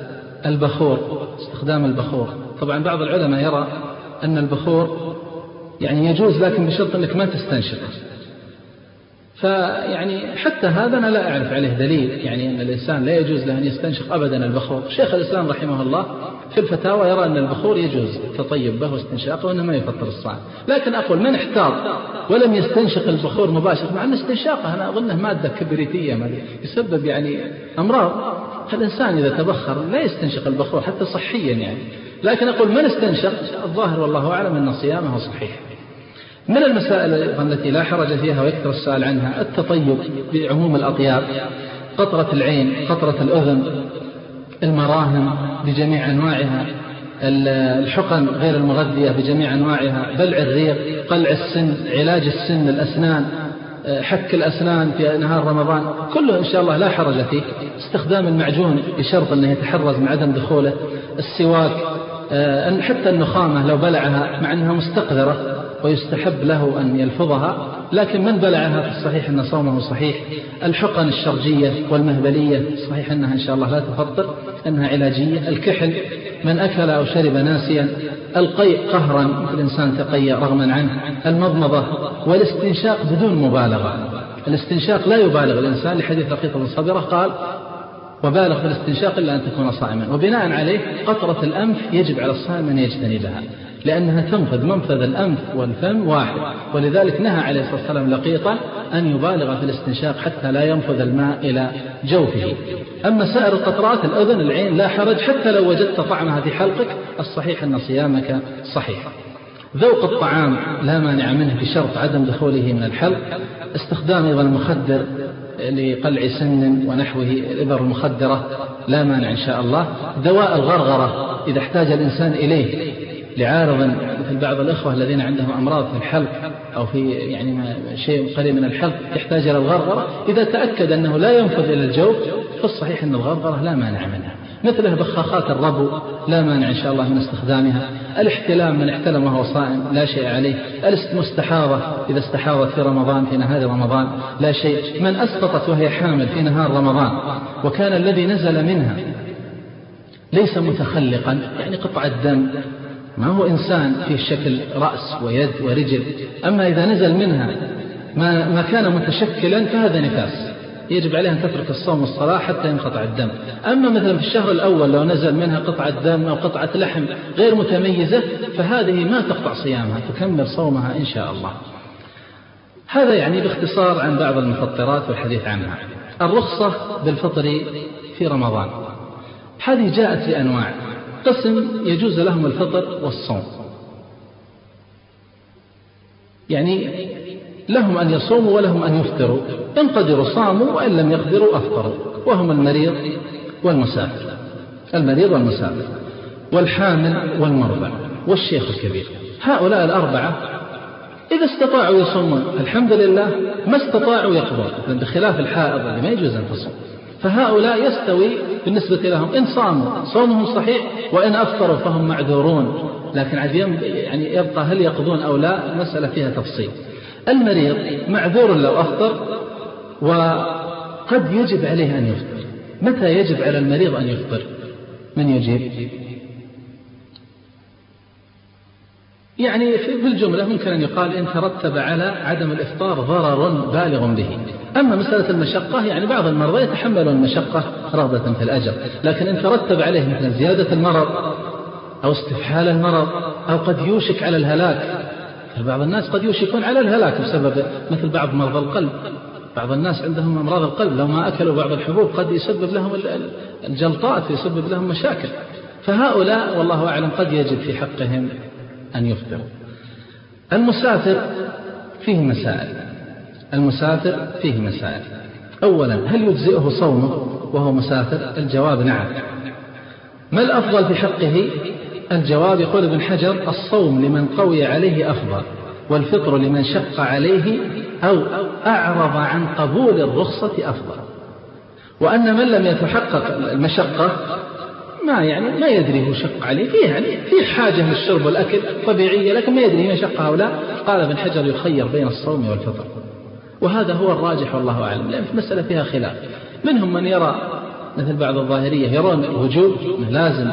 البخور استخدام البخور. طبعا بعض العلماء يرى أن البخور يعني يجوز لكن بشرط أنك ما تستنشق فيعني حتى هذا أنا لا أعرف عليه دليل يعني أن الإنسان لا يجوز له أن يستنشق أبدا البخور. شيخ الإسلام رحمه الله في الفتاوى يرى أن البخور يجوز التطيب به واستنشاقه وأنه ما يفطر الصائم لكن أقول من احتاط ولم يستنشق البخور مباشرة مع أن استنشاقه أنا أظنه مادة كبريتية يسبب يعني أمراض. الإنسان إذا تبخر لا يستنشق البخور حتى صحيا يعني. لكن أقول من استنشق الظاهر والله أعلم أن صيامه صحيح. من المسائل التي لا حرج فيها ويكثر السؤال عنها؟ التطيب بعموم الأطياب قطرة العين قطرة الأذن المراهم بجميع أنواعها الحقن غير المغذية بجميع أنواعها بلع الريق قلع السن علاج السن الأسنان حك الأسنان في نهار رمضان كله إن شاء الله لا حرج فيه. استخدام المعجون بشرط أنه يتحرز من عدم دخوله السواك آه، حتى النخامة لو بلعها مع أنها مستقذرة ويستحب له أن يلفظها لكن من بلعها في الصحيح أن صومه صحيح؟ الحقن الشرجية والمهبلية صحيح أنها إن شاء الله لا تفطر أنها علاجية. الكحل من أكل أو شرب ناسيا القيء قهرا الإنسان تقيأ رغما عنه. المضمضة والاستنشاق بدون مبالغة. الاستنشاق لا يبالغ الإنسان لحديث لقيط بن صبرة قال وبالغ في الاستنشاق إلا أن تكون صائما. وبناء عليه قطرة الأنف يجب على الصائم أن يجتنبها. لأنها تنفذ منفذ الأنف والفم واحد. ولذلك نهى عليه الصلاة والسلام لقيطا أن يبالغ في الاستنشاق حتى لا ينفذ الماء إلى جوفه. أما سائر القطرات الأذن العين لا حرج حتى لو وجدت طعمها في حلقك الصحيح أن صيامك صحيح. ذوق الطعام لا مانع منه بشرط عدم دخوله من الحلق. استخدام أيضا المخدر لقلع سن ونحوه الإبر المخدرة لا مانع إن شاء الله. دواء الغرغرة إذا احتاج الإنسان إليه لعارض مثل بعض الأخوة الذين عندهم أمراض في الحلق أو في يعني شيء قريب من الحلق يحتاج إلى الغرغرة. إذا تأكد أنه لا ينفذ إلى الجوف فالصحيح أن الغرغرة لا مانع منها. مثله بخاخات الربو لا مانع إن شاء الله من استخدامها. الاحتلام من احتلم وهو صائم لا شيء عليه. المستحاضة إذا استحاضت في رمضان في نهار رمضان لا شيء. من أسقطت وهي حامل في نهار رمضان وكان الذي نزل منها ليس متخلقا يعني قطع الدم ما هو إنسان في شكل رأس ويد ورجل أما إذا نزل منها ما, ما كان متشكلا فهذا نفاس. يجب عليه أن تترك الصوم والصلاة حتى ينقطع الدم. أما مثلا في الشهر الأول لو نزل منها قطعة دم أو قطعة لحم غير متميزة فهذه ما تقطع صيامها تكمل صومها إن شاء الله. هذا يعني باختصار عن بعض المفطرات والحديث عنها. الرخصة بالفطر في رمضان. هذه جاءت في أنواع قسم يجوز لهم الفطر والصوم. يعني لهم أن يصوموا ولهم أن يفطروا. إن قدروا صاموا وإن لم يقدروا أفطروا. وهم المريض والمسافر. المريض والمسافر. والحامل والمرضع. والشيخ الكبير. هؤلاء الأربعة إذا استطاعوا يصومون الحمد لله ما استطاعوا يقضون. بخلاف الحائض اللي ما يجوز أن تصوم. فهؤلاء يستوي بالنسبة لهم. إن صاموا صومهم صحيح وإن أفطروا فهم معذورون. لكن عاد يعني يبقى هل يقضون أو لا مسألة فيها تفصيل. المريض معذور لو أفطر وقد يجب عليه أن يفطر. متى يجب على المريض أن يفطر؟ من يجيب؟ يعني في الجملة ممكن أن يقال إن ترتب على عدم الإفطار ضرر بالغ به. أما مسألة المشقة يعني بعض المرضى يتحملون المشقة رغبة في الأجر. لكن إن ترتب عليه مثل زيادة المرض أو استفحال المرض أو قد يوشك على الهلاك بعض الناس قد يوشكون على الهلاك بسبب مثل بعض مرضى القلب. بعض الناس عندهم أمراض القلب لو ما أكلوا بعض الحبوب قد يسبب لهم الجلطات يسبب لهم مشاكل. فهؤلاء والله أعلم قد يجب في حقهم أن يفطروا المسافر فيه مسائل. المسافر فيه مسائل. أولا هل يجزئه صومه وهو مسافر؟ الجواب نعم. ما الأفضل في حقه؟ الجواب يقول ابن حجر الصوم لمن قوي عليه أفضل والفطر لمن شق عليه أو أعرض عن قبول الرخصة أفضل. وأن من لم يتحقق المشقة ما يعني ما يدري هو شق عليه. فيه يعني فيه حاجة للشرب والأكل طبيعية لكن ما يدري مشقة أو لا قال ابن حجر يخير بين الصوم والفطر. وهذا هو الراجح والله أعلم. لأن في المسألة فيها خلاف. منهم من يرى مثل بعض الظاهرية يرون الوجوب لازم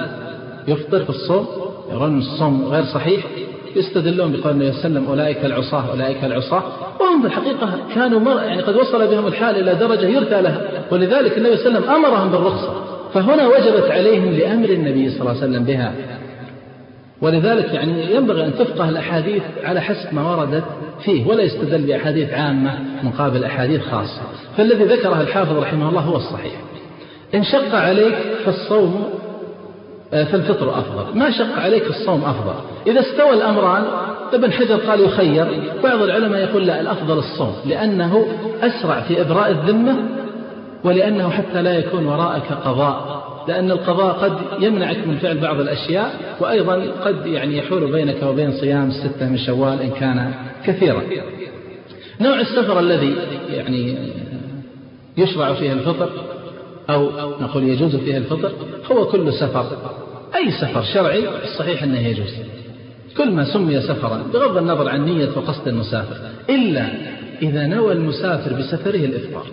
يفطر في الصوم يرون الصوم غير صحيح يستدلون بقول النبي صلى الله عليه وسلم أولئك العصاة أولئك العصاة. وهم في الحقيقة كانوا مر يعني قد وصل بهم الحال إلى درجة يرثى لها. ولذلك النبي صلى الله عليه وسلم أمرهم بالرخصة. فهنا وجبت عليهم لأمر النبي صلى الله عليه وسلم بها. ولذلك يعني ينبغي أن تفقه الأحاديث على حسب ما وردت فيه ولا يستدل بأحاديث عامة مقابل أحاديث خاصة. فالذي ذكره الحافظ رحمه الله هو الصحيح. إن شق عليك فالصوم آه، فالفطر أفضل. ما شق عليك الصوم أفضل. إذا استوى الأمران ابن حجر قال يخير بعض العلماء يقول لا الأفضل الصوم لأنه أسرع في إبراء الذمة ولأنه حتى لا يكون وراءك قضاء لأن القضاء قد يمنعك من فعل بعض الأشياء وأيضا قد يعني يحول بينك وبين صيام الستة من شوال إن كان كثيرا. نوع السفر الذي يعني يشرع فيه الفطر أو نقول يجوز فيه الفطر هو كل سفر. أي سفر شرعي الصحيح أنه يجوز. كل ما سمي سفرا بغض النظر عن نية وقصد المسافر إلا إذا نوى المسافر بسفره الإفطار.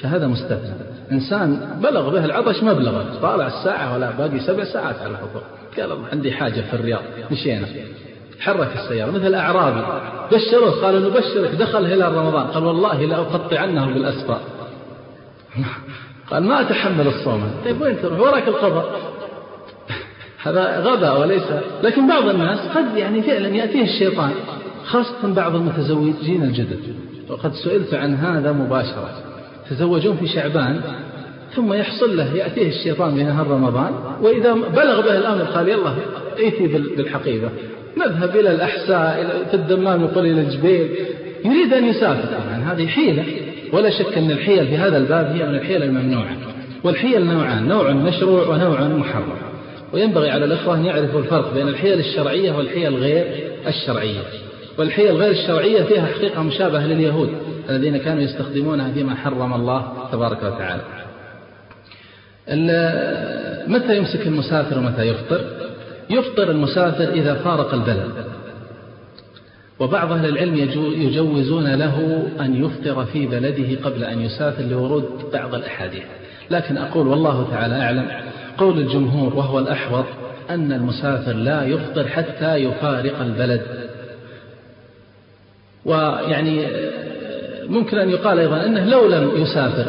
فهذا مستثنى إنسان بلغ به العطش ما بلغ طالع الساعة ولا باقي سبع ساعات على الفطور قال عندي حاجة في الرياض. مشينا. حرك السيارة مثل أعرابي. بشروه قالوا نبشرك. دخل هلال رمضان. قال والله لأقطعنه بالأسفار قال ما أتحمل الصوم. طيب وين تروح؟ وراك القبر. هذا غباء وليس. لكن بعض الناس قد يعني فعلا يأتيه الشيطان خاصة بعض المتزوجين الجدد. وقد سئلت عن هذا مباشرة. تزوجون في شعبان ثم يحصل له يأتيه الشيطان في نهار رمضان وإذا بلغ به الأمر قال يلا ائتي بالحقيبة. نذهب إلى الأحساء في الدمام يقول إلى الجبيل يريد أن يسافر طبعا هذه حيلة. ولا شك أن الحيل في هذا الباب هي من الحيل الممنوعة. والحيل نوعان نوع مشروع ونوع محرم. وينبغي على الإخوة أن يعرفوا الفرق بين الحيل الشرعية والحيل غير الشرعية. والحيل غير الشرعية فيها حقيقة مشابهة لليهود. الذين كانوا يستخدمونها فيما حرم الله تبارك وتعالى. متى يمسك المسافر ومتى يفطر؟ يفطر المسافر إذا فارق البلد. وبعض أهل العلم يجوزون له أن يفطر في بلده قبل أن يسافر لورود بعض الأحاديث. لكن أقول والله تعالى أعلم قول الجمهور وهو الأحوط أن المسافر لا يفطر حتى يفارق البلد. ويعني ممكن أن يقال أيضا أنه لو لم يسافر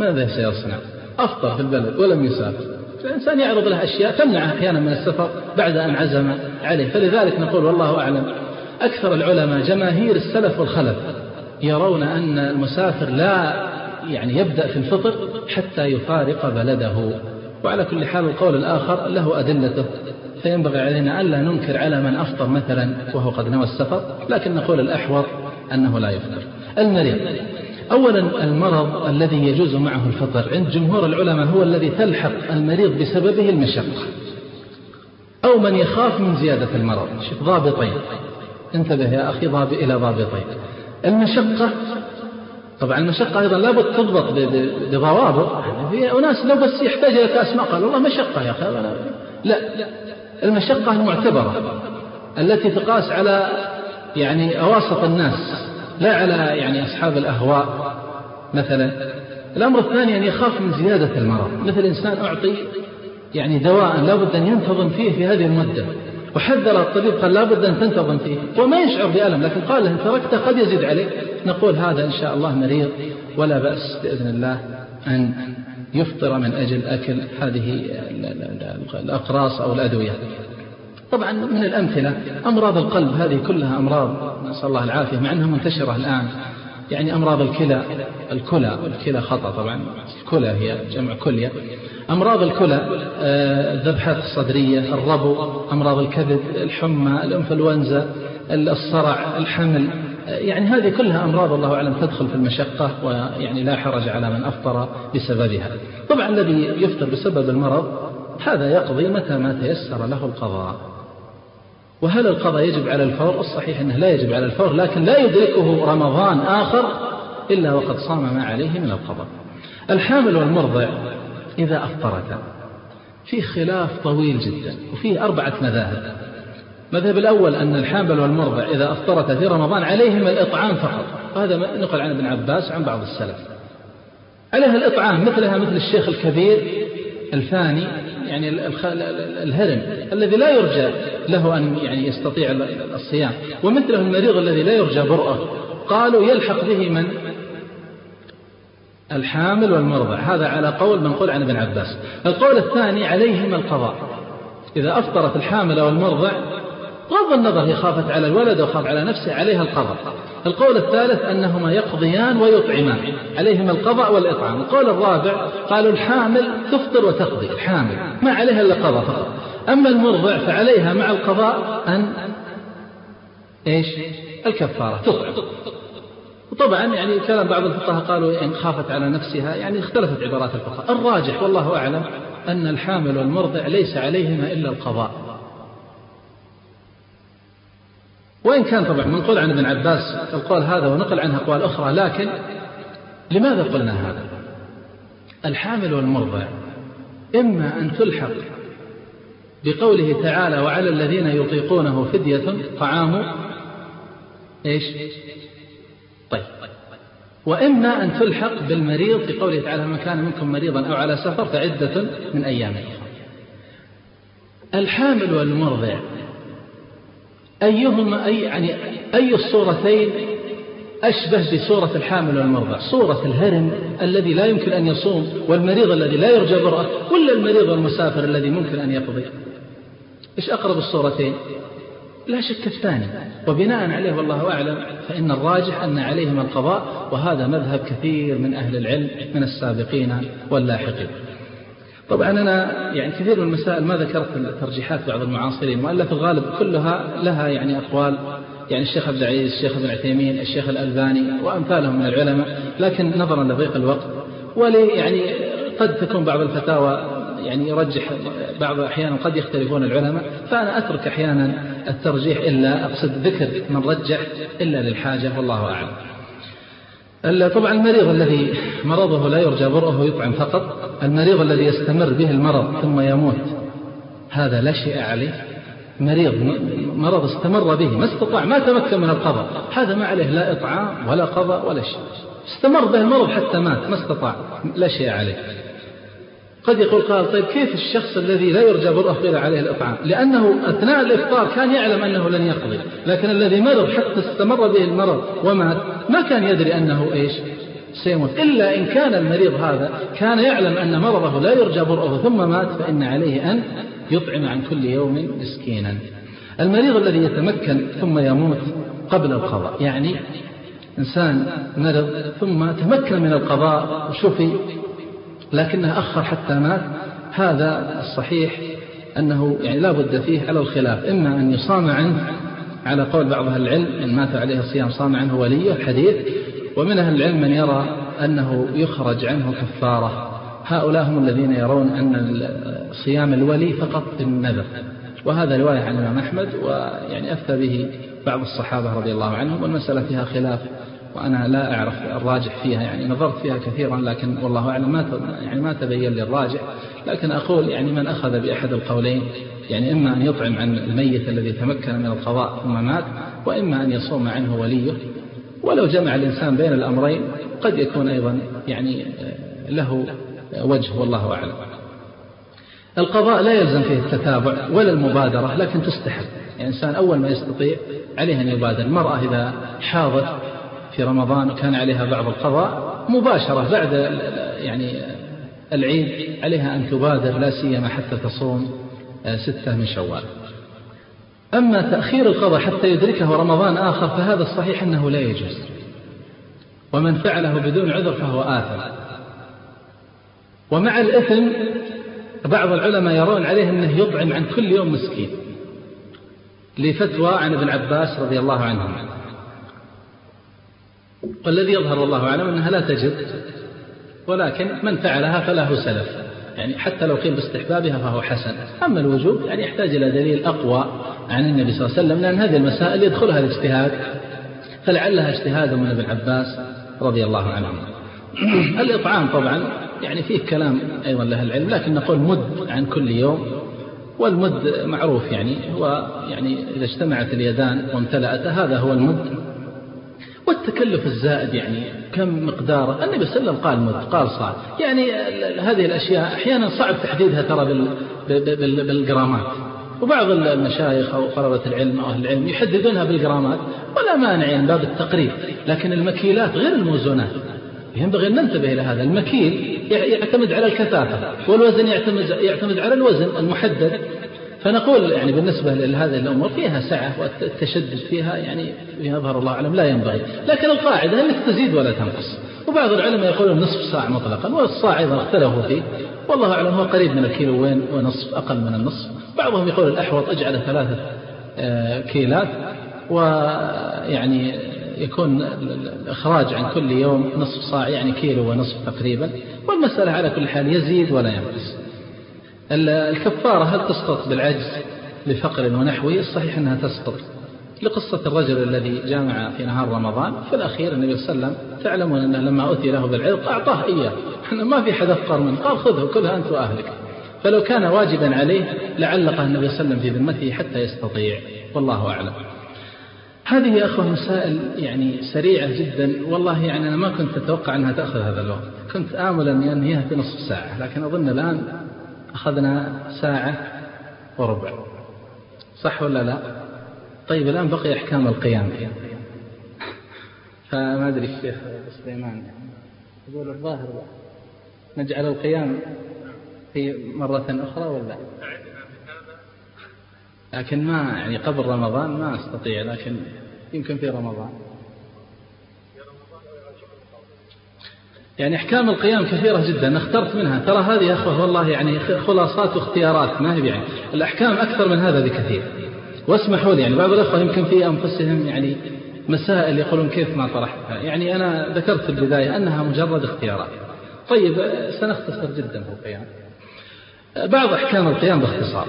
ماذا سيصنع؟ أفطر في البلد ولم يسافر. فالإنسان يعرض له أشياء تمنعه أحيانا من السفر بعد أن عزم عليه. فلذلك نقول والله أعلم أكثر العلماء جماهير السلف والخلف يرون أن المسافر لا يعني يبدأ في الفطر حتى يفارق بلده. وعلى كل حال القول الآخر له أدلته. فينبغي علينا ألا ننكر على من أفطر مثلا وهو قد نوى السفر لكن نقول الأحوط أنه لا يفطر. المريض. أولا المرض الذي يجوز معه الفطر عند جمهور العلماء هو الذي تلحق المريض بسببه المشقة. أو من يخاف من زيادة المرض. شوف ضابطين. انتبه يا أخي ضاب إلى ضابطين. المشقة طبعا المشقة أيضا لابد تضبط بضوابط. في أناس لو بس يحتاج إلى كأس ماء قال والله مشقة يا أخي. لا المشقة المعتبرة التي تقاس على يعني أواسط الناس. لا على يعني أصحاب الأهواء مثلا. الأمر الثاني أن يخاف من زيادة المرض. مثل إنسان أعطي يعني دواء لابد أن ينتظم فيه في هذه المدة. وحذر الطبيب قال لابد أن تنتظم فيه. وما يشعر بألم لكن قال إن تركته قد يزيد عليك. نقول هذا إن شاء الله مريض ولا بأس بإذن الله أن يفطر من أجل أكل هذه الأقراص أو الأدوية. طبعا من الأمثلة أمراض القلب هذه كلها أمراض نسأل الله العافية مع أنها منتشرة الآن. يعني أمراض الكلى الكلى الكلى خطأ طبعا الكلى هي جمع كلية. أمراض الكلى آه، الذبحات الصدرية الربو أمراض الكبد الحمى الإنفلونزا الصرع الحمل. آه، يعني هذه كلها أمراض الله أعلم تدخل في المشقة ويعني لا حرج على من أفطر بسببها. طبعا الذي يفطر بسبب المرض هذا يقضي متى ما تيسر له القضاء. وهل القضاء يجب على الفور؟ الصحيح أنه لا يجب على الفور لكن لا يدركه رمضان آخر إلا وقد صام ما عليه من القضاء. الحامل والمرضع إذا أفطرتا في خلاف طويل جدا وفيه أربعة مذاهب. المذهب الأول أن الحامل والمرضع إذا أفطرتا في رمضان عليهم الإطعام فقط. وهذا نقل عن ابن عباس عن بعض السلف. عليها الإطعام مثلها مثل الشيخ الكبير الفاني يعني الهرم الذي لا يرجى له أن يعني يستطيع الصيام. ومثله المريض الذي لا يرجى برؤه. قالوا يلحق به من؟ الحامل والمرضع. هذا على قول منقول عن ابن عباس. القول الثاني عليهما القضاء. إذا أفطرت الحامل والمرضع بغض النظر هي خافت على الولد وخاف على نفسه عليها القضاء. القول الثالث أنهما يقضيان ويطعمان عليهما القضاء والإطعام. القول الرابع قالوا الحامل تفطر وتقضي الحامل. ما عليها إلا قضاء فقط. أما المرضع فعليها مع القضاء أن إيش؟ الكفارة تطعم. وطبعا يعني كلام بعض الفقهاء قالوا إن خافت على نفسها يعني اختلفت عبارات الفقهاء. الراجح والله أعلم أن الحامل والمرضع ليس عليهما إلا القضاء. وإن كان طبعا منقول عن ابن عباس القول هذا ونقل عنه أقوال أخرى لكن لماذا قلنا هذا؟ الحامل والمرضع إما أن تلحق بقوله تعالى وعلى الذين يطيقونه فدية طعام إيش؟ طيب. وإما أن تلحق بالمريض بقوله تعالى من كان منكم مريضا أو على سفر فعدة من أيام الحامل والمرضع أيهما أي يعني أي الصورتين أشبه بصورة الحامل والمرضع صورة الهرم الذي لا يمكن أن يصوم والمريض الذي لا يرجى برأة ولا المريض والمسافر الذي ممكن أن يقضي؟ إيش أقرب الصورتين؟ لا شك الثاني. وبناء عليه والله أعلم فإن الراجح أن عليهم القضاء وهذا مذهب كثير من أهل العلم من السابقين واللاحقين. طبعا أنا يعني كثير من المسائل ما ذكرت ترجيحات بعض المعاصرين وإلا في الغالب كلها لها يعني أقوال يعني الشيخ عبد العزيز الشيخ ابن عثيمين الشيخ الألباني وأمثالهم من العلماء لكن نظرا لضيق الوقت. ولي يعني قد تكون بعض الفتاوى يعني يرجح بعض أحيانا قد يختلفون العلماء فأنا أترك أحيانا الترجيح إلا أقصد ذكر من رجح إلا للحاجة والله أعلم. طبعا المريض الذي مرضه لا يرجى برؤه يطعم فقط المريض الذي يستمر به المرض ثم يموت هذا لا شيء عليه. مريض مرض استمر به ما استطاع ما تمكن من القضاء هذا ما عليه لا إطعام ولا قضاء ولا شيء. استمر به المرض حتى مات ما استطاع لا شيء عليه. قد يقول قال طيب كيف الشخص الذي لا يرجى برؤه قيل عليه الإطعام لأنه أثناء الإفطار كان يعلم أنه لن يقضي لكن الذي مرض حتى استمر به المرض ومات ما كان يدري أنه إيش؟ سيموت. إلا إن كان المريض هذا كان يعلم أن مرضه لا يرجى برؤه ثم مات فإن عليه أن يطعم عن كل يوم مسكينا. المريض الذي يتمكن ثم يموت قبل القضاء يعني إنسان مرض ثم تمكن من القضاء وشفي لكنه أخر حتى مات. هذا الصحيح أنه يعني لا بد فيه على الخلاف. إما أن يصام عنه على قول بعض أهل العلم إن مات عليه الصيام صام عنه وليه الحديث ومن أهل العلم من يرى أنه يخرج عنه كفارة. هؤلاء هم الذين يرون أن صيام الولي فقط النذر. وهذا رواية عن الإمام أحمد ويعني أفتى به بعض الصحابة رضي الله عنهم والمسألة فيها خلاف. وأنا لا أعرف الراجح فيها يعني نظرت فيها كثيرا لكن والله أعلم ما يعني ما تبين لي الراجح. لكن أقول يعني من أخذ بأحد القولين يعني إما أن يطعم عن الميت الذي تمكن من القضاء ثم مات وإما أن يصوم عنه وليه. ولو جمع الإنسان بين الأمرين قد يكون أيضا يعني له وجه والله أعلم. القضاء لا يلزم فيه التتابع ولا المبادرة لكن تستحب يعني إنسان أول ما يستطيع عليه أن يبادر. المرأة إذا حاضت في رمضان وكان عليها بعض القضاء مباشرة بعد يعني العيد عليها أن تبادر لا سيما حتى تصوم آه، ستة من شوال. أما تأخير القضاء حتى يدركه رمضان آخر فهذا الصحيح أنه لا يجوز. ومن فعله بدون عذر فهو آثم. ومع الإثم بعض العلماء يرون عليه أنه يطعم عن كل يوم مسكين. لفتوى عن ابن عباس رضي الله عنهما. والذي يظهر والله أعلم أنها لا تجد ولكن من فعلها فله سلف. يعني حتى لو قيل باستحبابها فهو حسن. أما الوجوب يعني يحتاج إلى دليل أقوى عن النبي صلى الله عليه وسلم لأن هذه المسائل يدخلها الاجتهاد. فلعلها اجتهاد من ابن عباس رضي الله عنه. الإطعام طبعا يعني فيه كلام أيضا له العلم لكن نقول مد عن كل يوم. والمد معروف يعني هو يعني إذا اجتمعت اليدان وامتلأتا هذا هو المد. والتكلف الزائد يعني كم مقداره؟ النبي صلى الله عليه وسلم قال قال صاع يعني هذه الأشياء أحيانا صعب تحديدها ترى بالجرامات. وبعض المشايخ أو طلبة العلم أو أهل العلم يحددونها بالجرامات ولا مانع يعني باب التقريب. لكن المكيلات غير الموزونات. ينبغي أن ننتبه إلى هذا. المكيل يعتمد على الكثافة والوزن يعتمد, يعتمد على الوزن المحدد. فنقول يعني بالنسبة لهذه الأمور فيها سعة والتشدد فيها يعني يظهر الله أعلم لا ينبغي. لكن القاعدة أنك تزيد ولا تنقص. وبعض العلماء يقولون نصف ساعة مطلقا والصاع أيضا اختلفوا فيه. والله أعلم هو قريب من الكيلوين ونصف أقل من النصف. بعضهم يقول الأحوط اجعل ثلاثة آه، كيلات. ويعني يكون الإخراج عن كل يوم نصف صاع يعني كيلو ونصف تقريبا. والمسألة على كل حال يزيد ولا ينقص. الكفارة هل تسقط بالعجز لفقر ونحوه الصحيح أنها تسقط. لقصة الرجل الذي جامع في نهار رمضان في الأخير النبي صلى الله عليه وسلم تعلمون أنه لما أتي له بالعرق أعطاه إياه. ما في حد أفقر منه قال خذه كلها أنت وأهلك. فلو كان واجبا عليه لعلقه النبي صلى الله عليه وسلم في ذمته حتى يستطيع. والله أعلم. هذه يا أخوة مسائل يعني سريعة جدا. والله يعني أنا ما كنت أتوقع أنها تأخذ هذا الوقت. كنت آمل أن ينهيها في نصف ساعة لكن أظن الآن أخذنا ساعة وربع. صح ولا لا؟ طيب الآن بقي أحكام القيام. فما أدري الشيخ سليمان. يقول الظاهر نجعل القيام في مرة أخرى ولا؟ لكن ما يعني قبل رمضان ما أستطيع لكن يمكن في رمضان. يعني أحكام القيام كثيرة جدا اخترت منها. ترى هذه يا أخوة والله يعني خلاصات واختيارات ما هي يعني الأحكام أكثر من هذا بكثير. واسمحوا لي يعني بعض الأخوة يمكن في أنفسهم يعني مسائل يقولون كيف ما طرحتها. يعني أنا ذكرت في البداية أنها مجرد اختيارات. طيب سنختصر جدا في القيام. بعض أحكام القيام باختصار.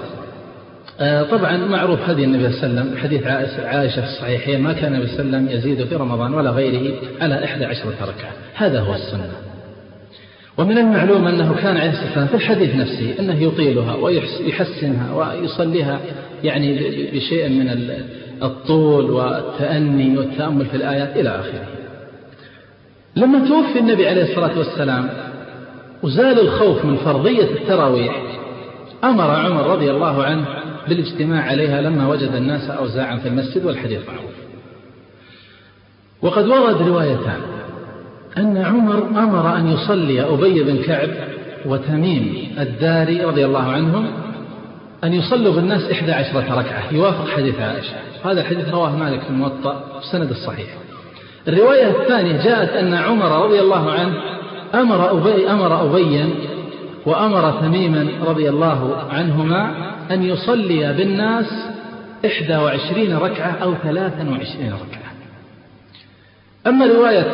طبعا معروف هدي النبي صلى الله عليه وسلم حديث عائشة في الصحيحين ما كان النبي صلى الله عليه وسلم يزيد في رمضان ولا غيره على إحدى عشرة ركعة. هذا هو السنة. ومن المعلوم أنه كان عليه الصلاة والسلام في الحديث نفسه أنه يطيلها ويحسنها ويصليها يعني بشيء من الطول والتأني والتأمل في الآيات إلى آخره. لما توفي النبي عليه الصلاة والسلام وزال الخوف من فرضية التراويح أمر عمر رضي الله عنه بالاجتماع عليها لما وجد الناس أوزاعا في المسجد والحديث معروف. وقد ورد روايتان أن عمر أمر أن يصلي أبي بن كعب وتميم الداري رضي الله عنهم أن يصلوا بالناس إحدى عشرة ركعة. يوافق حديث عائشة. هذا الحديث رواه مالك في الموطأ السند الصحيح. الرواية الثانية جاءت أن عمر رضي الله عنه أمر أبي أمر أبيا وأمر تميما رضي الله عنهما أن يصلي بالناس إحدى وعشرين ركعة أو ثلاثا وعشرين ركعة. أما رواية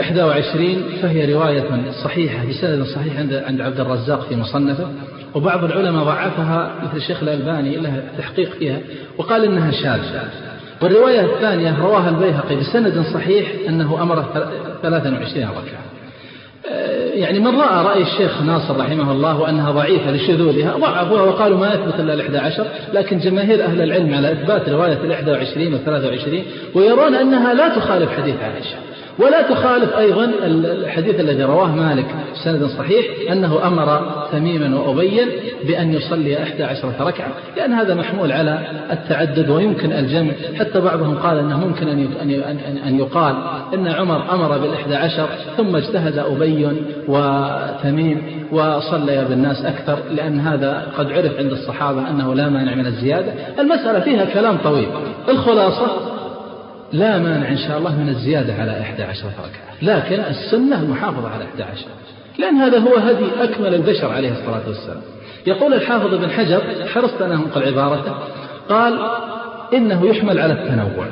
إحدى وعشرين فهي رواية صحيحة بسند صحيح عند عند عبد الرزاق في مصنفه وبعض العلماء ضعفها مثل الشيخ الألباني له تحقيق فيها وقال إنها شاذة. والرواية الثانية رواها البيهقي بسند صحيح أنه أمر 23 ركعة. يعني من رأى رأي الشيخ ناصر رحمه الله وأنها ضعيفة لشذوذها ضعفوها وقالوا ما يثبت إلا الإحدى عشر لكن جماهير أهل العلم على إثبات رواية الإحدى وعشرين والثلاثة وعشرين ويرون أنها لا تخالف حديث عائشة. ولا تخالف أيضا الحديث الذي رواه مالك سند صحيح أنه أمر تميما وأبيا بأن يصلي أحد عشرة ركعة لأن هذا محمول على التعدد ويمكن الجمع. حتى بعضهم قال أنه ممكن أن يقال إن عمر أمر بالإحدى عشر ثم اجتهد أبي وتميم وصلي بالناس أكثر لأن هذا قد عرف عند الصحابة أنه لا مانع من الزيادة. المسألة فيها كلام طويل. الخلاصة لا مانع إن شاء الله من الزيادة على إحدى عشرة ركعة. لكن السنة المحافظة على إحدى عشر. لأن هذا هو هدي أكمل البشر عليه الصلاة والسلام. يقول الحافظ ابن حجر حرصت أن أنقل عبارته قال إنه يحمل على التنوع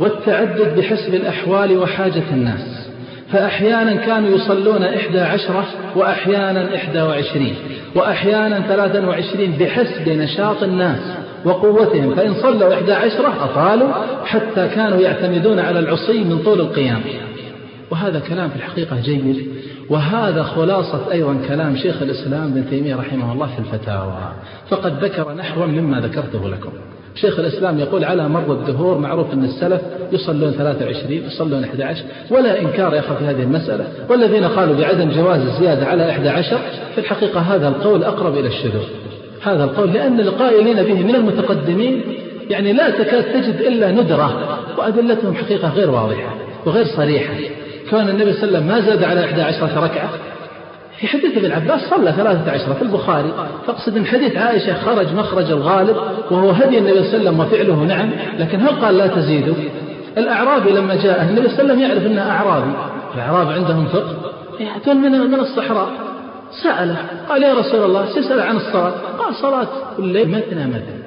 والتعدد بحسب الأحوال وحاجة الناس. فأحيانا كانوا يصلون إحدى عشرة وأحيانا إحدى وعشرين وأحيانا ثلاثا وعشرين بحسب نشاط الناس. وقوتهم. فإن صلوا إحدى عشرة أطالوا حتى كانوا يعتمدون على العصي من طول القيام. وهذا كلام في الحقيقة جيد. وهذا خلاصة أيضا كلام شيخ الإسلام ابن تيمية رحمه الله في الفتاوى. فقد ذكر نحوا مما ذكرته لكم. شيخ الإسلام يقول على مر الدهور معروف أن السلف يصلون 23 يصلون 11 ولا إنكار يا أخي في هذه المسألة. والذين قالوا بعدم جواز الزيادة على 11 في الحقيقة هذا القول أقرب إلى الشذوذ. هذا القول لأن القائلين به من المتقدمين يعني لا تكاد تجد إلا ندرة وأدلتهم حقيقة غير واضحة وغير صريحة. كان النبي صلى الله عليه وسلم ما زاد على 11 ركعة. في حديث ابن عباس صلى ثلاثة عشرة في البخاري. فاقصد من حديث عائشة خرج مخرج الغالب وهو هدي النبي صلى الله عليه وسلم وفعله نعم لكن هل قال لا تزيدوا الأعرابي لما جاء النبي صلى الله عليه وسلم يعرف أنه أعرابي. الأعراب عندهم فقه يأتون من الصحراء. سأله قال يا رسول الله تسأل عن الصلاة. قال صلاة الليل مثنى مثنى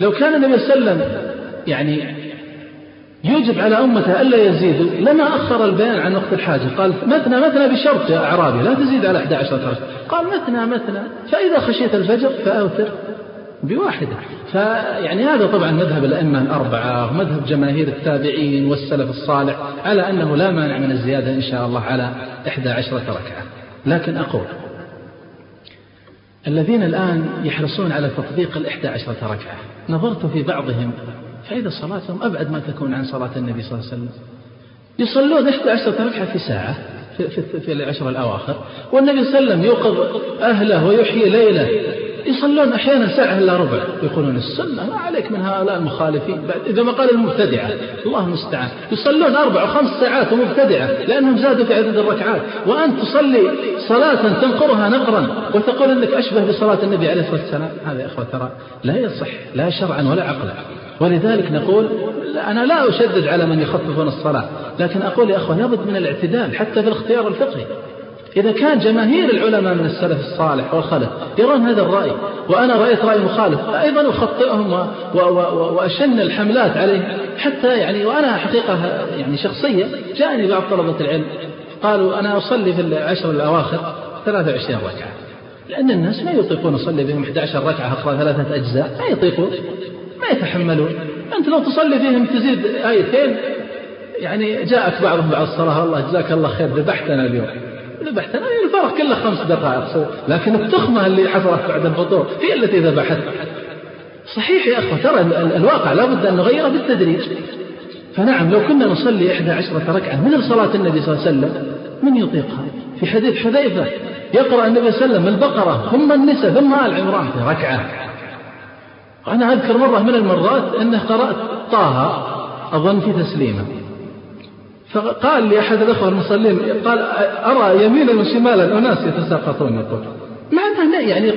لو كان النبي صلى الله عليه وسلم يعني يوجب على أمته ألا يزيدوا لما أخر البيان عن وقت الحاجة. قال مثنى مثنى بشرط يا أعرابي لا تزيد على 11 ركعة قال مثنى مثنى فإذا خشيت الفجر فأوتر بواحدة. فيعني هذا طبعا مذهب الأئمة الأربعة ومذهب جماهير التابعين والسلف الصالح على أنه لا مانع من الزيادة إن شاء الله على 11 ركعة. لكن أقول الذين الآن يحرصون على تطبيق الإحدى عشرة ركعة نظرت في بعضهم فإذا صلاتهم أبعد ما تكون عن صلاة النبي صلى الله عليه وسلم. يصلون إحدى عشرة ركعة في ساعة في, في, العشر الأواخر والنبي صلى الله عليه وسلم يوقظ أهله ويحيي ليله. يصلون أحيانا ساعة إلا ربع يقولون السنة ما عليك من هؤلاء المخالفين؟ بعد إذا ما قال المبتدعة الله المستعان. يصلون أربع وخمس ساعات ومبتدعة لأنهم زادوا في عدد الركعات. وأنت تصلي صلاة تنقرها نقرا وتقول أنك أشبه بصلاة النبي عليه الصلاة والسلام. هذا يا أخوة ترى لا يصح لا شرعا ولا عقلا. ولذلك نقول أنا لا أشدد على من يخففون الصلاة لكن أقول يا أخوة لابد من الاعتدال حتى في الاختيار الفقهي. إذا كان جماهير العلماء من السلف الصالح والخلف يرون هذا الرأي وأنا رأيت رأي مخالف أيضا أخطئهم وأشن الحملات عليه حتى يعني وأنا حقيقة يعني شخصية جاءني بعض طلبة العلم قالوا أنا أصلي في العشر الأواخر 23 ركعة. لأن الناس ما يطيقون يصلي بهم 11 ركعة أقرأ ثلاثة أجزاء ما يطيقون ما يتحملون. أنت لو تصلي فيهم تزيد آيتين يعني جاءك بعضهم بعد الصلاة الله جزاك الله خير ذبحتنا اليوم. ذبحتها الفرق كله خمس دقائق لكن التخمة اللي حصلت بعد الفطور هي التي ذبحت. صحيح يا أخوة ترى الواقع لابد أن نغيره بالتدريج. فنعم لو كنا نصلي إحدى عشرة ركعة مثل صلاة النبي صلى الله عليه وسلم من يطيقها؟ في حديث حذيفة يقرأ النبي صلى الله عليه وسلم البقرة ثم النساء ثم آل عمران في ركعة. وأنا أذكر مرة من المرات أنه قرأت طه أظن في تسليمه. فقال لأحد الأخوة المصلين قال أرى يمينا وشمالا أناس يتساقطون. يقول مع أنها يعني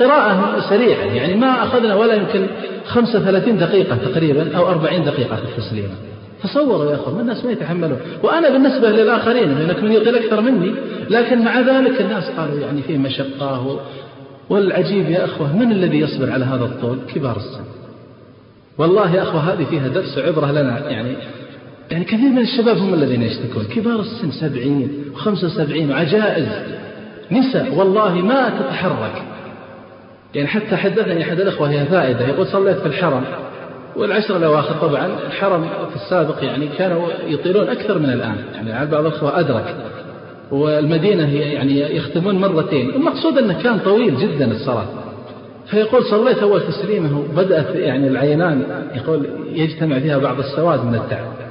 قراءة سريعة يعني ما أخذنا ولا يمكن 35 دقيقة تقريبا أو 40 دقيقة في التسليم. تصوروا يا أخوان الناس ما يتحملون. وأنا بالنسبة للآخرين لأنك من يطيل أكثر مني لكن مع ذلك الناس قالوا يعني فيه مشقة والعجيب يا أخوة من الذي يصبر على هذا الطول؟ كبار السن. والله يا أخوة هذه فيها درس وعبرة لنا يعني يعني كثير من الشباب هم الذين يشتكون. كبار السن سبعين وخمسة وسبعين وعجائز نساء والله ما تتحرك. يعني حتى حدثني أحد الأخوة هي فائدة يقول صليت في الحرم والعشر الأواخر طبعا الحرم في السابق يعني كانوا يطيلون أكثر من الآن. يعني بعض الأخوة أدرك. والمدينة هي يعني يختمون مرتين. المقصود أنه كان طويل جدا الصلاة. فيقول صليت أول تسليمه بدأت يعني العينان يقول يجتمع فيها بعض السواد من التعب.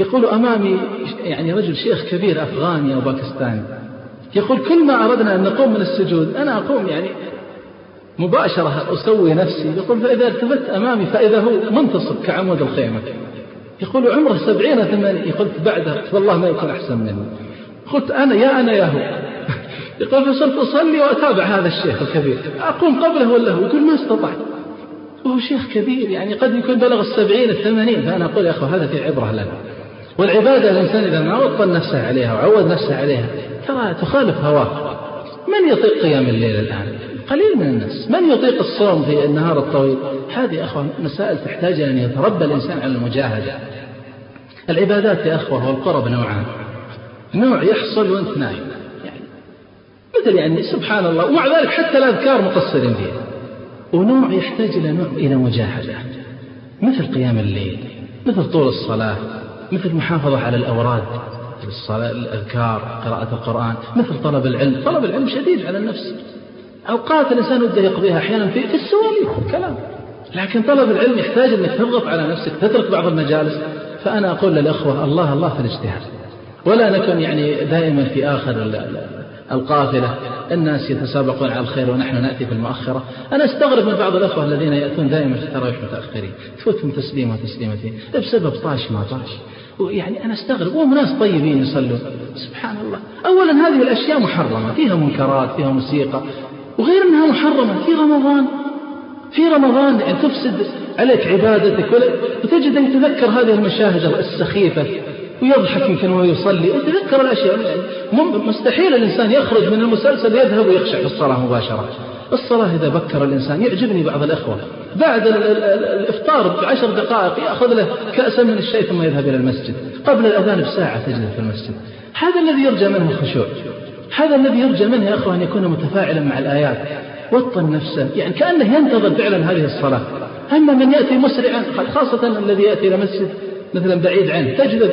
يقول أمامي يعني رجل شيخ كبير أفغاني أو باكستاني يقول كل ما أردنا أن نقوم من السجود أنا أقوم يعني مباشرة أسوي نفسي. يقول فإذا التفت أمامي فإذا هو منتصب كعمود الخيمة. يقول عمره سبعين ثمانين يقول بعدها والله ما يكون أحسن مني قلت أنا يا أنا يا هو. يقول فصرت أصلي وأتابع هذا الشيخ الكبير. أقوم قبله ولا هو؟ يقول ما استطعت. وهو شيخ كبير يعني قد يكون بلغ السبعين الثمانين. فأنا أقول يا أخو هذا في عبرة لنا. والعبادة الإنسان إذا ما وطن نفسه عليها وعود نفسه عليها ترى تخالف هواه. من يطيق قيام الليل الآن؟ قليل من الناس. من يطيق الصوم في النهار الطويل؟ هذه أخوة مسائل تحتاج أن يتربى الإنسان على المجاهدة. العبادات يا أخوة والقرب نوعان. نوع يحصل وأنت نايم. يعني مثل يعني سبحان الله ومع ذلك حتى الأذكار مقصرين فيها. ونوع يحتاج إلى نوع إلى مجاهدة. مثل قيام الليل مثل طول الصلاة. مثل محافظة على الأوراد الصلاة الأذكار قراءة القرآن مثل طلب العلم. طلب العلم شديد على النفس. أوقات الإنسان وده يقضيها أحيانا في, في السواليف الكلام. لكن طلب العلم يحتاج أنك تضغط على نفسك تترك بعض المجالس. فأنا أقول للأخوة الله الله في الاجتهاد. ولا نكن يعني دائما في آخر القافلة. الناس يتسابقون على الخير ونحن نأتي في المؤخرة. أنا أستغرب من بعض الأخوة الذين يأتون دائما في التراويح متأخرين تفوتهم تسليمة وتسليمتين بسبب طاش ما طاش. ويعني أنا أستغرب وهم ناس طيبين يصلون. سبحان الله. أولا هذه الأشياء محرمة فيها منكرات فيها موسيقى. وغير أنها محرمة في رمضان. في رمضان يعني تفسد عليك عبادتك وتجد أن يتذكر هذه المشاهد السخيفة ويضحك يمكن وهو يصلي. يتذكر الأشياء مستحيل الإنسان يخرج من المسلسل يذهب ويخشع في الصلاة مباشرة. الصلاة إذا بكر الإنسان يعجبني بعض الأخوة. بعد الإفطار بعشر دقائق يأخذ له كأسا من الشاي ثم يذهب إلى المسجد قبل الأذان بساعة تجد في المسجد. هذا الذي يرجى منه الخشوع. هذا الذي يرجى منه يا أخوة أن يكون متفاعلا مع الآيات. وطن نفسه يعني كأنه ينتظر فعلا هذه الصلاة. أما من يأتي مسرعا خاصة الذي يأتي إلى مسجد مثلا بعيد عنه تجد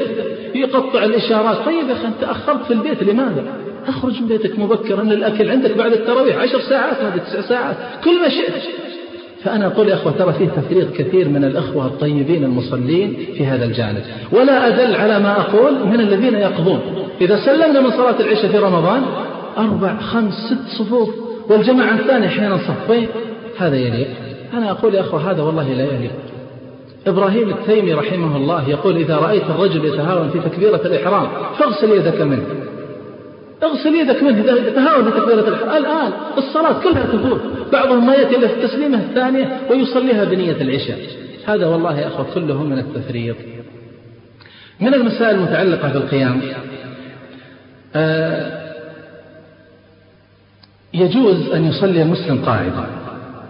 يقطع الإشارات. طيب يا أخي أنت أخرت في البيت لماذا؟ أخرج من بيتك مبكرا للأكل عندك بعد التراويح عشر ساعات ما تسع ساعات. كل ما شئت. فأنا أقول يا أخوة ترى فيه تفريط كثير من الأخوة الطيبين المصلين في هذا الجانب. ولا أدل على ما أقول من الذين يقضون. إذا سلمنا من صلاة العشاء في رمضان أربع خمس ست صفوف. والجماعة الثانية أحيانا صفين هذا يليق. أنا أقول يا أخوة هذا والله لا يليق. إبراهيم التيمي رحمه الله يقول إذا رأيت الرجل يتهاون في تكبيرة الإحرام فاغسل يدك منه. اغسل يدك منه تهاون في تكبيرة الإحرام الآن الصلاة كلها تفوت بعضهم ما يأتي في التسليمة الثانية ويصليها بنية العشاء. هذا والله يا أخوة كله من التفريط. من المسائل المتعلقة بالقيام. آه يجوز أن يصلي المسلم قاعدا.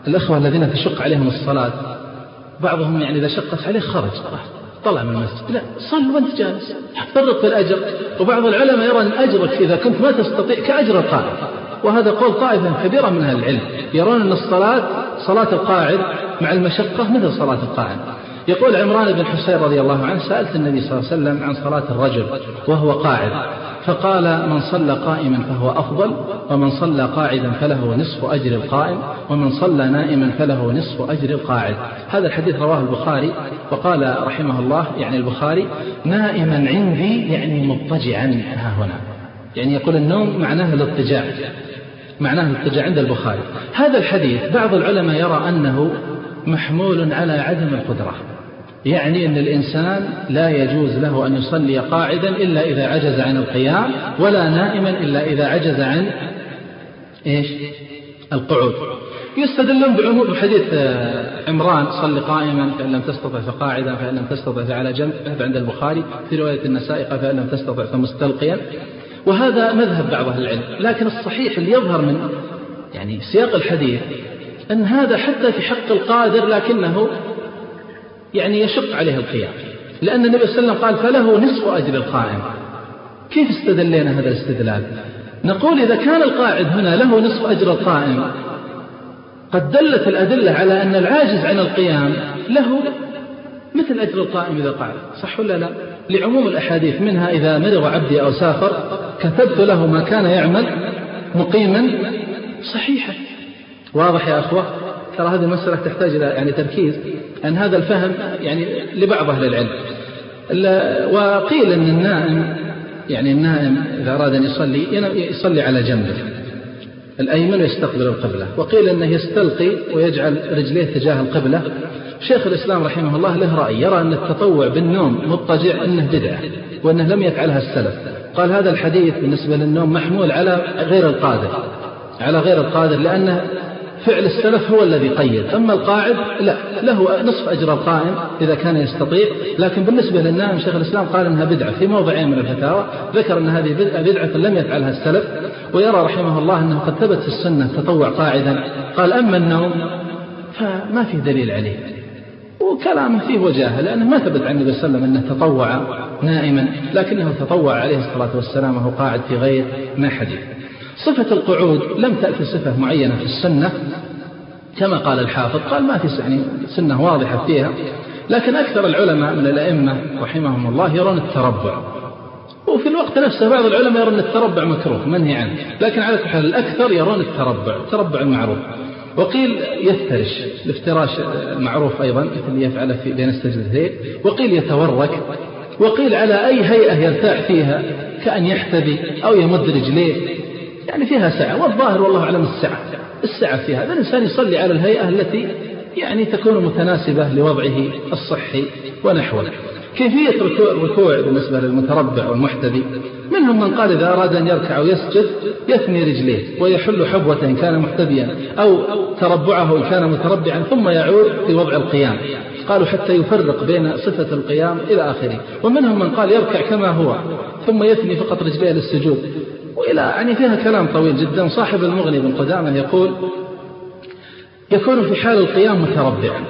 الأخوة الذين تشق عليهم الصلاة بعضهم يعني إذا شقت عليه خرج طلع من المسجد. لا صل وانت جالس. فرق في الأجر. وبعض العلماء يرى أن أجرك إذا كنت ما تستطيع كأجر القاعد وهذا قول طائفة كبيرة من أهل العلم. يرون أن الصلاة صلاة القاعد مع المشقة مثل صلاة القاعد. يقول عمران بن حسين رضي الله عنه سألت النبي صلى الله عليه وسلم عن صلاة الرجل وهو قاعد. فقال من صلى قائما فهو أفضل ومن صلى قاعدا فله نصف أجر القائم ومن صلى نائما فله نصف أجر القاعد. هذا الحديث رواه البخاري وقال رحمه الله يعني البخاري نائما عندي يعني مضطجعا ها هنا. يعني يقول النوم معناه الاضطجاع معناه الاضطجاع عند البخاري. هذا الحديث بعض العلماء يرى أنه محمول على عدم القدرة. يعني أن الإنسان لا يجوز له أن يصلي قاعدا إلا إذا عجز عن القيام ولا نائما إلا إذا عجز عن إيش؟ القعود. يستدلون بعموم حديث آه، عمران صل قائما فإن لم تستطع فقاعدا فإن لم تستطع فعلى جنب عند البخاري في رواية النسائي فإن لم تستطع فمستلقيا. وهذا مذهب بعض أهل العلم لكن الصحيح اللي يظهر من يعني سياق الحديث أن هذا حتى في حق القادر لكنه يعني يشق عليه القيام. لأن النبي صلى الله عليه وسلم قال فله نصف أجر القائم. كيف استدلينا هذا الاستدلال؟ نقول إذا كان القاعد هنا له نصف أجر القائم قد دلت الأدلة على أن العاجز عن القيام له مثل أجر القائم إذا قعد صح ولا لا؟ لعموم الأحاديث منها إذا مرض عبدي أو سافر كتبت له ما كان يعمل مقيما صحيحا. واضح يا أخوة؟ ترى هذه المسألة تحتاج إلى يعني تركيز أن هذا الفهم يعني لبعض أهل العلم. وقيل أن النائم يعني النائم إذا أراد أن يصلي يصلي على جنبه. الأيمن ويستقبل القبلة. وقيل أنه يستلقي ويجعل رجليه تجاه القبلة. شيخ الإسلام رحمه الله له رأي يرى أن التطوع بالنوم مضطجع أنه بدعة وأنه لم يفعلها السلف. قال هذا الحديث بالنسبة للنوم محمول على غير القادر على غير القادر لأنه فعل السلف هو الذي قيد. أما القاعد لا له نصف أجر القائم إذا كان يستطيع. لكن بالنسبة للنائم شيخ الإسلام قال أنها بدعة في موضعين من الفتاوى. ذكر أن هذه بدعة لم يفعلها السلف. ويرى رحمه الله أنه قد ثبت في السنة التطوع قاعدا. قال أما النوم فما في دليل عليه. وكلامه فيه وجاهة لأنه ما ثبت عن النبي صلى الله عليه وسلم أنه تطوع نائما. لكنه تطوع عليه الصلاة والسلام وهو قاعد في غير ما حديث. صفة القعود لم تأتي صفة معينة في السنة كما قال الحافظ قال ما في يعني سنة واضحة فيها لكن أكثر العلماء من الأئمة رحمهم الله يرون التربع. وفي الوقت نفسه بعض العلماء يرون التربع مكروه منهي عنه لكن على كل حال الأكثر يرون التربع التربع المعروف. وقيل يفترش الافتراش المعروف أيضا مثل يفعله في بين السجدتين وقيل يتورك. وقيل على أي هيئة يرتاح فيها كأن يحتذي أو يمد رجليه. يعني فيها سعة والظاهر والله أعلم السعة السعة فيها. هذا الإنسان يصلي على الهيئة التي يعني تكون متناسبة لوضعه الصحي ونحوه. كيفية الركوع بالنسبة للمتربع والمحتذي منهم من قال إذا أراد أن يركع ويسجد يثني رجليه ويحل حبوة إن كان محتذيا أو تربعه إن كان متربعا ثم يعود في وضع القيام. قالوا حتى يفرق بين صفة القيام إلى آخره. ومنهم من قال يركع كما هو ثم يثني فقط رجليه للسجود. وإلى يعني فيها كلام طويل جدا. صاحب المغني بن قدامة يقول يكون في حال القيام متربعا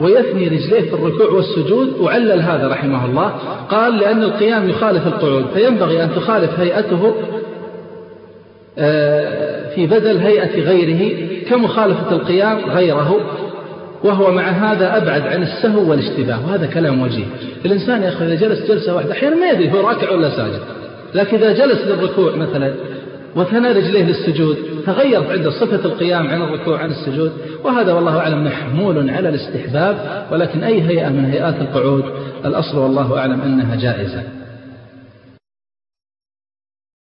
ويثني رجليه في الركوع والسجود وعلل هذا رحمه الله. قال لأن القيام يخالف القعود فينبغي أن تخالف هيئته آه، في بدل هيئة غيره كمخالفة القيام غيره وهو مع هذا أبعد عن السهو والاشتباه. وهذا كلام وجيه. الإنسان يا أخي إذا جلس جلسة واحدة أحيانا ما يدري هو راكع ولا ساجد. لكن إذا جلس للركوع مثلا وثنى رجليه للسجود تغيرت عنده صفة القيام عن الركوع عن السجود وهذا والله أعلم محمول على الاستحباب ولكن أي هيئة من هيئات القعود؟ الأصل والله أعلم أنها جائزة.